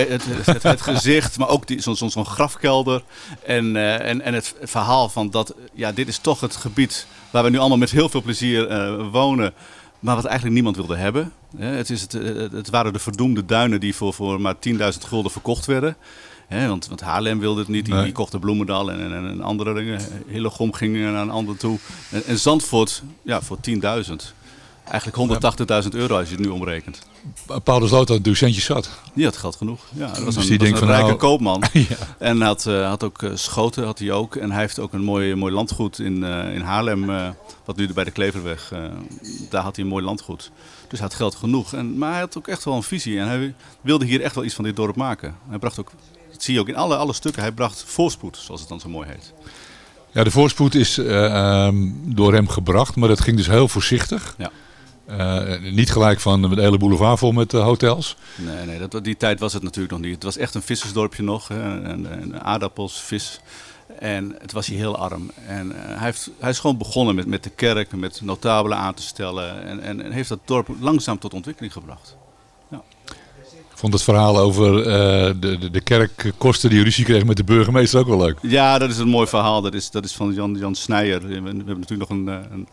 het, het gezicht, maar ook die- zo'n zo'n grafkelder. En, eh, en, en het verhaal van dat, ja, dit is toch het gebied waar we nu allemaal met heel veel plezier eh, wonen. Maar wat eigenlijk niemand wilde hebben. Het, is het, het waren de verdoemde duinen die voor, voor maar 10.000 gulden verkocht werden. Hè, want, want Haarlem wilde het niet, die, Nee. die kochten Bloemendaal en, en, en andere dingen. Hillegom ging naar een ander toe. En, en Zandvoort, ja, voor 10.000. Eigenlijk 180.000 euro als je het nu omrekent. Paulus Lood had natuurlijk centjes zat. Die had geld genoeg. Ja, dat was Dus een, die was een van, rijke nou- koopman. Ja. En had, eh, had ook eh, schoten, had hij ook. En hij heeft ook een mooi, mooi landgoed in, eh, in Haarlem, wat nu bij de Kleverweg. daar had hij een mooi landgoed. Dus hij had geld genoeg. En, maar hij had ook echt wel een visie. En hij wilde hier echt wel iets van dit dorp maken. Hij bracht ook, dat zie je ook in alle, alle stukken, hij bracht voorspoed, zoals het dan zo mooi heet. Ja, de voorspoed is eh, ehm, door hem gebracht, maar dat ging dus heel voorzichtig. Ja. Eh, niet gelijk van de hele boulevard vol met eh, hotels. Nee, nee dat, die tijd was het natuurlijk nog niet. Het was echt een vissersdorpje nog. Hè, en, en aardappels, vis. En het was hier heel arm. En hij, heeft, hij is gewoon begonnen met, met de kerk, met notabelen aan te stellen. En, en, en heeft dat dorp langzaam tot ontwikkeling gebracht. Vond het verhaal over eh, de, de, de kerkkosten die ruzie kreeg met de burgemeester ook wel leuk. Ja, dat is een mooi verhaal. Dat is, dat is van Jan, Jan Snijer. We, hebben natuurlijk nog een, eh, een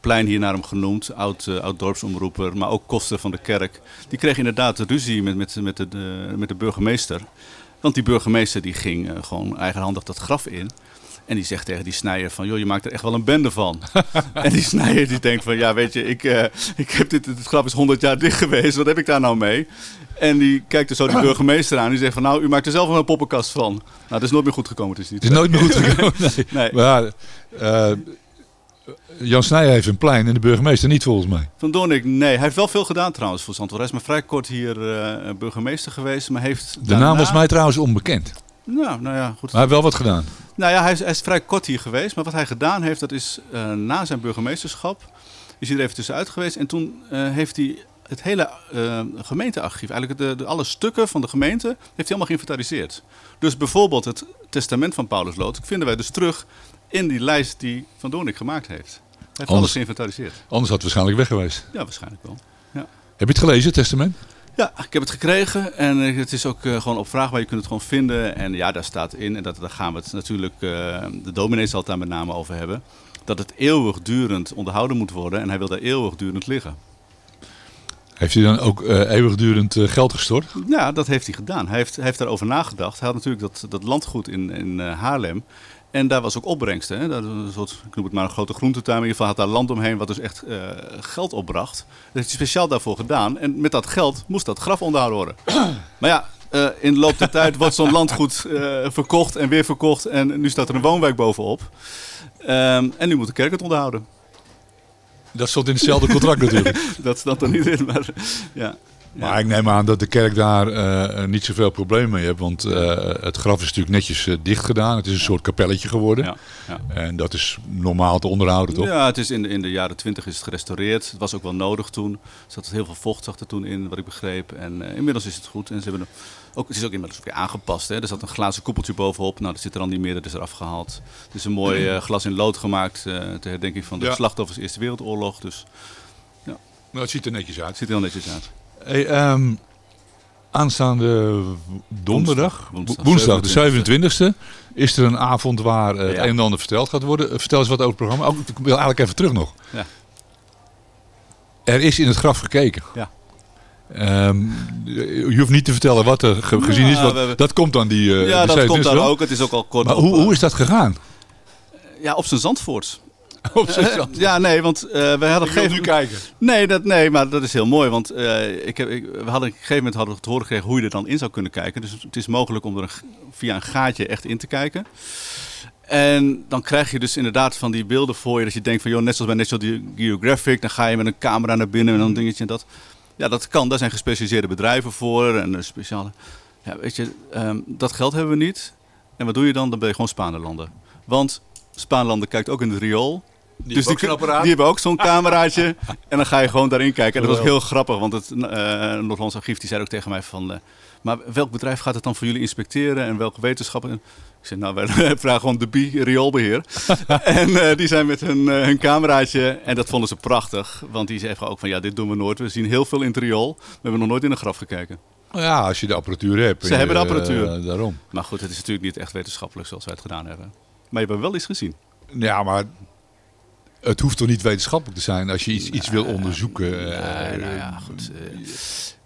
plein hier naar hem genoemd. Oud, eh, oud dorpsomroeper, maar ook koster van de kerk. Die kreeg inderdaad ruzie met, met, met, de, de- met de burgemeester. Want die burgemeester die ging gewoon eigenhandig dat graf in. En die zegt tegen die snijder van, joh, je maakt er echt wel een bende van. en die snijder die denkt van, ja, weet je, ik, ik heb dit, het graf is 100 jaar dicht geweest. Wat heb ik daar nou mee? En die kijkt er zo die burgemeester aan. Die zegt van, nou, u maakt er zelf een poppenkast van. Nou, dat is nooit meer goed gekomen tussen die Het is nooit meer goed gekomen. Nee. nee. Maar eh, Jan Snijer heeft een plein en de burgemeester niet volgens mij. Van Doornik, nee. Hij heeft wel veel gedaan trouwens voor Zandvoort. Hij is maar vrij kort hier eh, burgemeester geweest. Maar heeft De naam was mij trouwens onbekend. Nou, nou ja, goed. Maar hij heeft wel wat gedaan. Nou ja, hij is, hij is vrij kort hier geweest. Maar wat hij gedaan heeft, dat is eh, na zijn burgemeesterschap... is hij er even tussenuit geweest. En toen heeft hij het hele eh, gemeentearchief... eigenlijk de, de, alle stukken van de gemeente... heeft hij allemaal geïnventariseerd. Dus bijvoorbeeld het testament van Paulus Lood... vinden wij dus terug in die lijst die Van Doornik gemaakt heeft. Hij heeft alles Anders- geïnventariseerd. Anders had het waarschijnlijk weg geweest. Ja, waarschijnlijk wel. Ja. Heb je het gelezen, het testament? Ja, ik heb het gekregen en eh, het is ook eh, gewoon opvraagbaar. Je kunt het gewoon vinden. En ja, daar staat in, en dat, daar gaan we het natuurlijk, eh, de dominee zal het daar met name over hebben, dat het eeuwigdurend onderhouden moet worden en hij wil daar eeuwigdurend liggen. Heeft hij dan ook eh, eeuwigdurend eh, geld gestort? Ja, dat heeft hij gedaan. Hij heeft, daarover nagedacht. Hij had natuurlijk dat, dat landgoed in, in eh, Haarlem. En daar was ook opbrengst. Hè? Een soort, ik noem het maar een grote groentetuin. In ieder geval had daar land omheen wat dus echt geld opbracht. Dat heeft hij speciaal daarvoor gedaan. En met dat geld moest dat graf onderhouden worden. maar ja, in de loop der tijd wordt zo'n landgoed verkocht en weer verkocht. En nu staat er een woonwijk bovenop. Ehm, en nu moet de kerk het onderhouden. Dat stond in hetzelfde contract natuurlijk. dat staat er niet in, maar ja. Maar ik neem aan dat de kerk daar eh, niet zoveel problemen mee heeft. Want eh, het graf is natuurlijk netjes dicht gedaan. Het is een soort kapelletje geworden. Ja, ja. En dat is normaal te onderhouden, toch? Ja, het is in, de, in de jaren twintig is het gerestaureerd. Het was ook wel nodig toen. Er zat heel veel vocht zat er toen in, wat ik begreep. En inmiddels is het goed. En ze hebben ook, het is ook inmiddels weer aangepast. Hè. Er zat een glazen koepeltje bovenop. Nou, dat zit er al niet meer. Dat is eraf gehaald. Het is een mooi glas in lood gemaakt. ter herdenking van de Ja. slachtoffers Eerste Wereldoorlog. Dus ja, Nou, het ziet er netjes uit. het ziet er heel netjes uit. Hey, ehm, aanstaande donderdag, Woensdag, woensdag, woensdag de 27e, is er een avond waar eh, het Ja. een en ander verteld gaat worden. Eh, Vertel eens wat over het programma. Ook, ik wil eigenlijk even terug nog. Ja. Er is in het graf gekeken. Ja. Ehm, je hoeft niet te vertellen wat er ge- gezien is, want hebben- dat komt dan die. eh, ja, dat komt 27e daar wel. ook. Het is ook al kort Maar op, hoe, hoe is dat gegaan? Ja, op zijn Zandvoort. Op Eh. Ja, nee, want eh we hadden Ik wil gegeven nu kijken. Nee, dat, nee, maar dat is heel mooi. Want eh, ik heb, ik, we hadden, op een gegeven moment hadden we te horen gekregen hoe je er dan in zou kunnen kijken. Dus het is mogelijk om er een, via een gaatje echt in te kijken. En dan krijg je dus inderdaad van die beelden voor je. Dat je denkt van, joh, net zoals bij National Geographic. Dan ga je met een camera naar binnen en dan dingetje en dat. Ja, dat kan. Daar zijn gespecialiseerde bedrijven voor. En een speciale... Ja, weet je, ehm, dat geld hebben we niet. En wat doe je dan? Dan ben je gewoon Spaanlanden. Want Spaanlanden kijkt ook in het riool. Die hebben ook zo'n apparaat. die hebben ook zo'n cameraatje. en dan ga je gewoon daarin kijken. En dat was heel grappig, want het eh Noord-Hollands Archief die zei ook tegen mij van... eh, maar welk bedrijf gaat het dan voor jullie inspecteren en welke wetenschappen? En ik zei, nou, wij vragen gewoon de BI rioolbeheer. en eh, die zijn met hun, hun cameraatje en dat vonden ze prachtig. Want die zeggen ook van, ja, dit doen we nooit. We zien heel veel in het riool. We hebben nog nooit in een graf gekeken. Ja, als je de apparatuur hebt. Ze en hebben de apparatuur. daarom. Maar goed, het is natuurlijk niet echt wetenschappelijk zoals wij het gedaan hebben. Maar je hebt wel iets gezien. Ja, maar het hoeft toch niet wetenschappelijk te zijn als je iets, iets wil onderzoeken. eh, Nee, nou ja, goed. eh,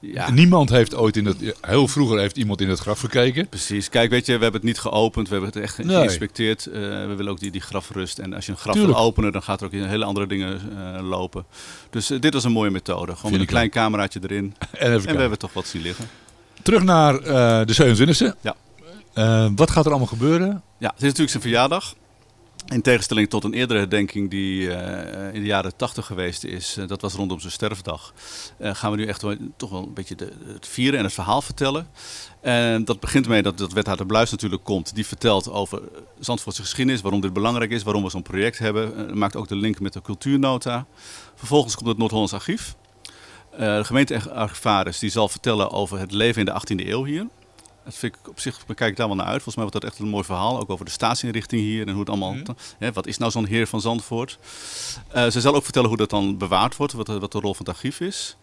ja. Niemand heeft ooit in het. Heel vroeger heeft iemand in het graf gekeken. Precies. Kijk, weet je, we hebben het niet geopend. We hebben het echt Nee. geïnspecteerd. Eh, we willen ook die, die grafrust. En als je een graf Tuurlijk. wil openen, dan gaat er ook in hele andere dingen eh, lopen. Dus eh, dit was een mooie methode. Gewoon met een klein cameraatje erin. En, even we hebben toch wat zien liggen. Terug naar eh, de 27e. Ja. Eh, wat gaat er allemaal gebeuren? Ja, het is natuurlijk zijn verjaardag. In tegenstelling tot een eerdere herdenking die eh, in de jaren 80 geweest is, eh, dat was rondom zijn sterfdag, eh, gaan we nu echt wel, toch wel een beetje de, het vieren en het verhaal vertellen. En dat begint mee dat, dat wethouder Bluis natuurlijk komt. Die vertelt over Zandvoortse geschiedenis, waarom dit belangrijk is, waarom we zo'n project hebben. Maakt ook de link met de cultuurnota. Vervolgens komt het Noord-Hollands Archief. De gemeentearchivaris die zal vertellen over het leven in de 18e eeuw hier. Dat vind ik op zich, bekijk ik daar wel naar uit. Volgens mij wordt dat echt een mooi verhaal. Ook over de staatsinrichting hier en hoe het allemaal. Hè, wat is nou zo'n heer van Zandvoort? Eh, ze zal ook vertellen hoe dat dan bewaard wordt, wat, de- wat de rol van het archief is.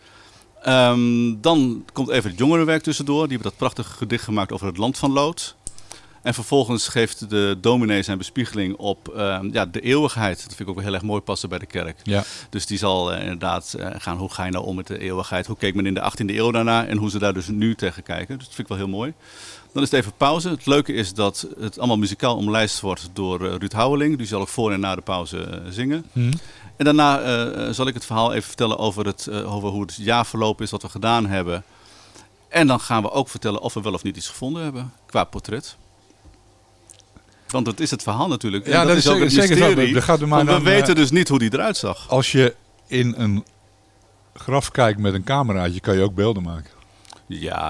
Ehm, dan komt even het jongerenwerk tussendoor. Die hebben dat prachtige gedicht gemaakt over het land van Lood. En vervolgens geeft de dominee zijn bespiegeling op ehm, ja, de eeuwigheid. Dat vind ik ook wel heel erg mooi passen bij de kerk. Ja. Dus die zal eh, inderdaad eh, gaan, hoe ga je nou om met de eeuwigheid? Hoe keek men in de 18e eeuw daarna en hoe ze daar dus nu tegen kijken. Dus dat vind ik wel heel mooi. Dan is het even pauze. Het leuke is dat het allemaal muzikaal omlijst wordt door eh, Ruud Houweling. Die zal ook voor en na de pauze zingen. Hm. En daarna zal ik het verhaal even vertellen over, het, over hoe het jaar verlopen is, wat we gedaan hebben. En dan gaan we ook vertellen of we wel of niet iets gevonden hebben qua portret. Want dat is het verhaal natuurlijk. En Ja, dat is ook zeker- het zeker zo. maar we dan, weten eh, dus niet hoe die eruit zag. Als je in een graf kijkt met een cameraatje, kan je ook beelden maken. Ja.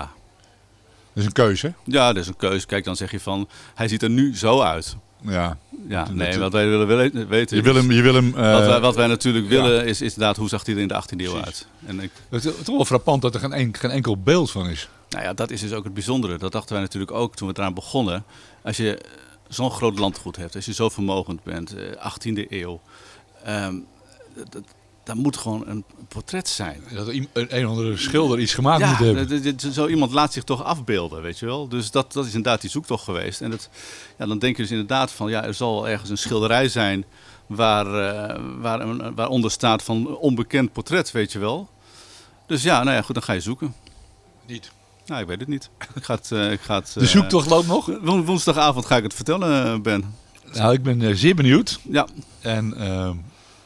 Dat is een keuze. Ja, dat is een keuze. Kijk, dan zeg je van, hij ziet er nu zo uit. Ja. Ja, nee, wat wij willen weten- weten Je wil hem- je wil hem, eh, wat, wij, wat wij natuurlijk ja. willen is, is inderdaad, hoe zag hij er in de 18e eeuw uit? En ik, Het is toch wel frappant dat er geen, en- geen enkel beeld van is. Nou ja, dat is dus ook het bijzondere. Dat dachten wij natuurlijk ook toen we eraan begonnen. Als je eh, zo'n groot landgoed hebt, als je zo vermogend bent, eh, 18e eeuw, ehm, dat, dat moet gewoon een portret zijn. Dat een, een of andere schilder iets gemaakt ja, moet hebben. zo iemand laat zich toch afbeelden, weet je wel. Dus dat, dat is inderdaad die zoektocht geweest. En dat, ja, dan denk je dus inderdaad van, ja, er zal ergens een schilderij zijn waar, eh, waar, een- waaronder staat van onbekend portret, weet je wel. Dus ja, nou ja, goed, dan ga je zoeken. Niet. Nou, ik weet het niet. Ik ga het, eh, ik ga het, De zoektocht loopt nog? wo- Woensdagavond ga ik het vertellen, eh, Ben. Nou, ik ben eh, zeer benieuwd. Ja. En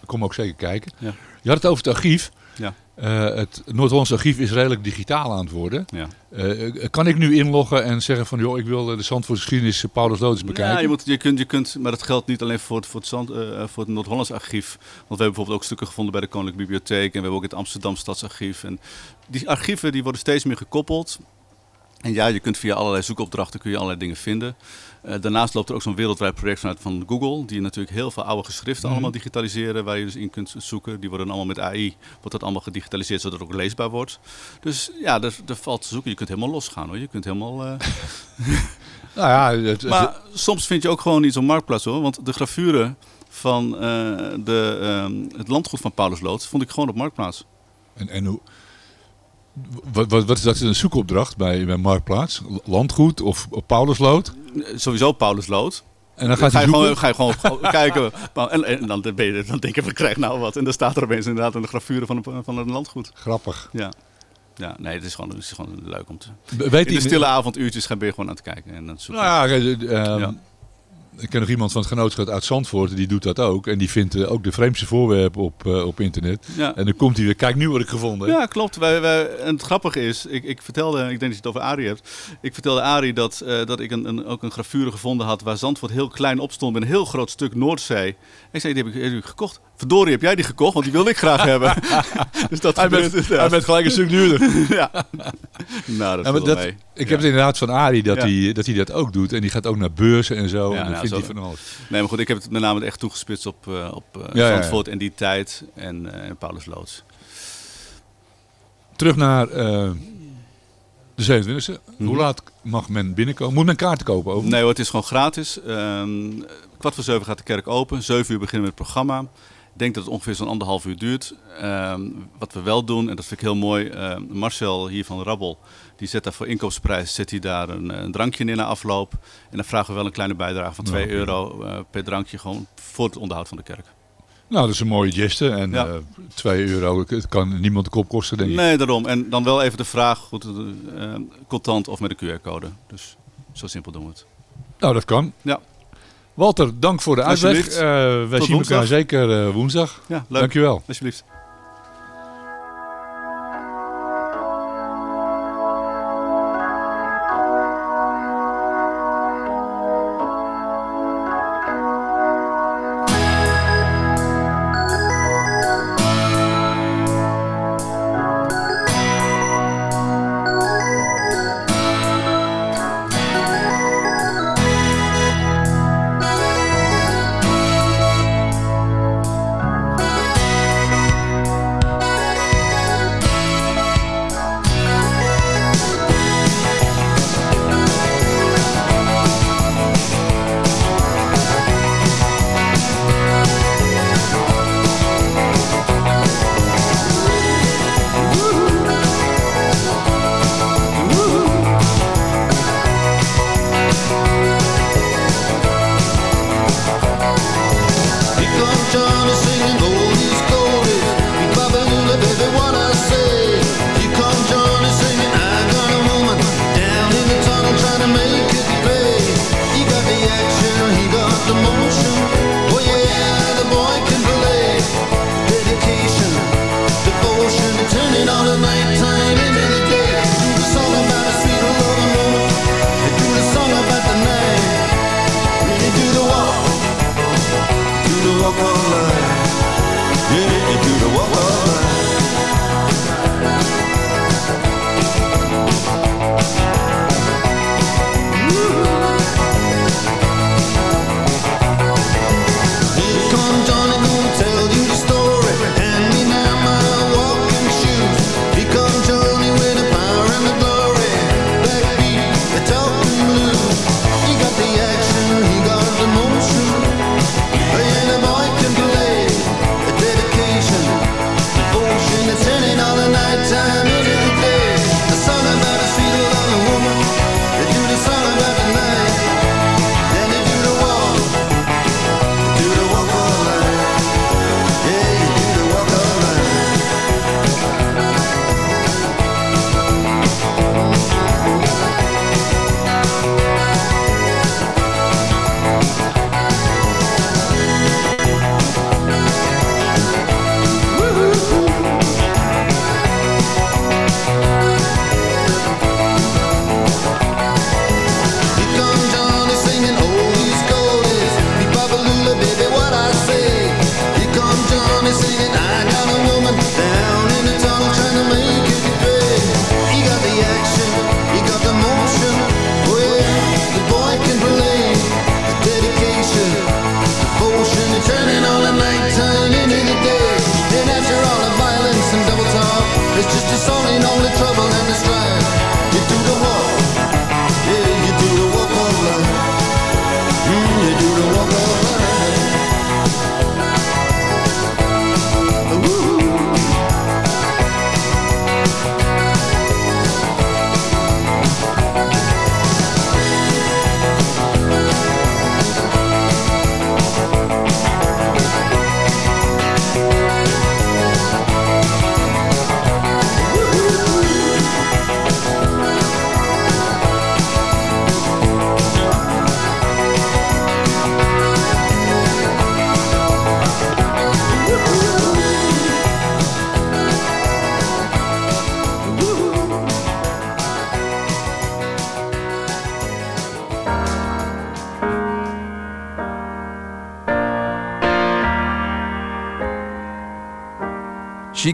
ik kom ook zeker kijken. Ja. Je had het over het archief. Ja. Eh, het Noord-Hollands archief is redelijk digitaal aan het worden. Ja. Eh, kan ik nu inloggen en zeggen van... joh, ik wil eh, de Zandvoortse geschiedenis eh, Paulus Loodis bekijken? Ja, je, moet, je, kunt, je kunt, maar dat geldt niet alleen voor het, voor het, Zand- eh, voor het Noord-Hollands archief. Want we hebben bijvoorbeeld ook stukken gevonden bij de Koninklijke Bibliotheek. En we hebben ook het Amsterdam Stadsarchief. En die archieven die worden steeds meer gekoppeld. En ja, je kunt via allerlei zoekopdrachten kun je allerlei dingen vinden. Eh, daarnaast loopt er ook zo'n wereldwijd project vanuit van Google. Die natuurlijk heel veel oude geschriften Mhm. allemaal digitaliseren. Waar je dus in kunt zoeken. Die worden allemaal met AI. Wordt dat allemaal gedigitaliseerd zodat het ook leesbaar wordt. Dus ja, er, er valt te zoeken. Je kunt helemaal losgaan hoor. Je kunt helemaal... eh, Nou ja, het, maar soms vind je ook gewoon iets op marktplaats hoor. Want de gravure van eh, de, ehm, het landgoed van Paulus Lood vond ik gewoon op marktplaats. En, en hoe, wat, wat, wat is dat een zoekopdracht bij, bij Marktplaats? Landgoed of, of Pauluslood? Eh, Sowieso Paulus Lood. En dan gaat ga je gewoon, ga je gewoon kijken. En, en dan, ben je, dan denk van, krijg nou wat. En dan staat er opeens inderdaad een gravure van een, van een landgoed. Grappig. Ja. Ja, nee, het is gewoon, het is gewoon leuk om te... Weet in de die- stille avonduurtjes ga je gewoon aan het kijken en het zoeken. Nou ja, eh, ehm, Ja. Ik ken nog iemand van het genootschap uit Zandvoort, die doet dat ook. En die vindt eh, ook de vreemdste voorwerpen op, eh, op internet. Ja. En dan komt hij weer, kijk nu wat ik gevonden heb. Ja, klopt. Wij, wij, en het grappige is, ik, ik vertelde, ik denk dat je het over Arie hebt. Ik vertelde Arie dat, eh, dat ik een, een, ook een gravure gevonden had waar Zandvoort heel klein op stond met een heel groot stuk Noordzee. Ik zei, die heb ik, heb ik gekocht. Verdorie, heb jij die gekocht? Want die wilde ik graag hebben. dus dat Hij bent- gebeurt hij bent gelijk een stuk duurder. ja. Nou, dat Ja, maar viel dat, mee. ik Ja. heb het inderdaad van Arie dat, hij, dat dat ook doet. En die gaat ook naar beurzen en zo. Ja, en dan nou, vindt hij van alles. Nee, maar goed, ik heb het met name echt toegespitst op, eh, op eh, en die tijd en, en Paulus Loods. Terug naar de 27e. Mhm. Hoe laat mag men binnenkomen? Moet men kaarten kopen? Over? Nee hoor, het is gewoon gratis. Ehm kwart voor zeven gaat de kerk open. Zeven uur beginnen we het programma. Ik denk dat het ongeveer zo'n anderhalf uur duurt. Ehm, wat we wel doen, en dat vind ik heel mooi. ehm, Marcel hier van Rabbel, die zet daar voor inkoopprijs zet hij daar een, eh, een drankje in na afloop. En dan vragen we wel een kleine bijdrage van 2 Ja, oké. euro eh, per drankje. Gewoon voor het onderhoud van de kerk. Nou, dat is een mooie geste. En Ja. eh 2 euro, het kan niemand de kop kosten, denk ik. Nee, daarom. En dan wel even de vraag, goed, eh, eh, contant of met een QR-code. Dus zo simpel doen we het. Nou, dat kan. Ja. Walter, dank voor de uitleg. Eh, wij Tot zien elkaar zeker eh, woensdag. Ja, leuk. Dankjewel. Alsjeblieft.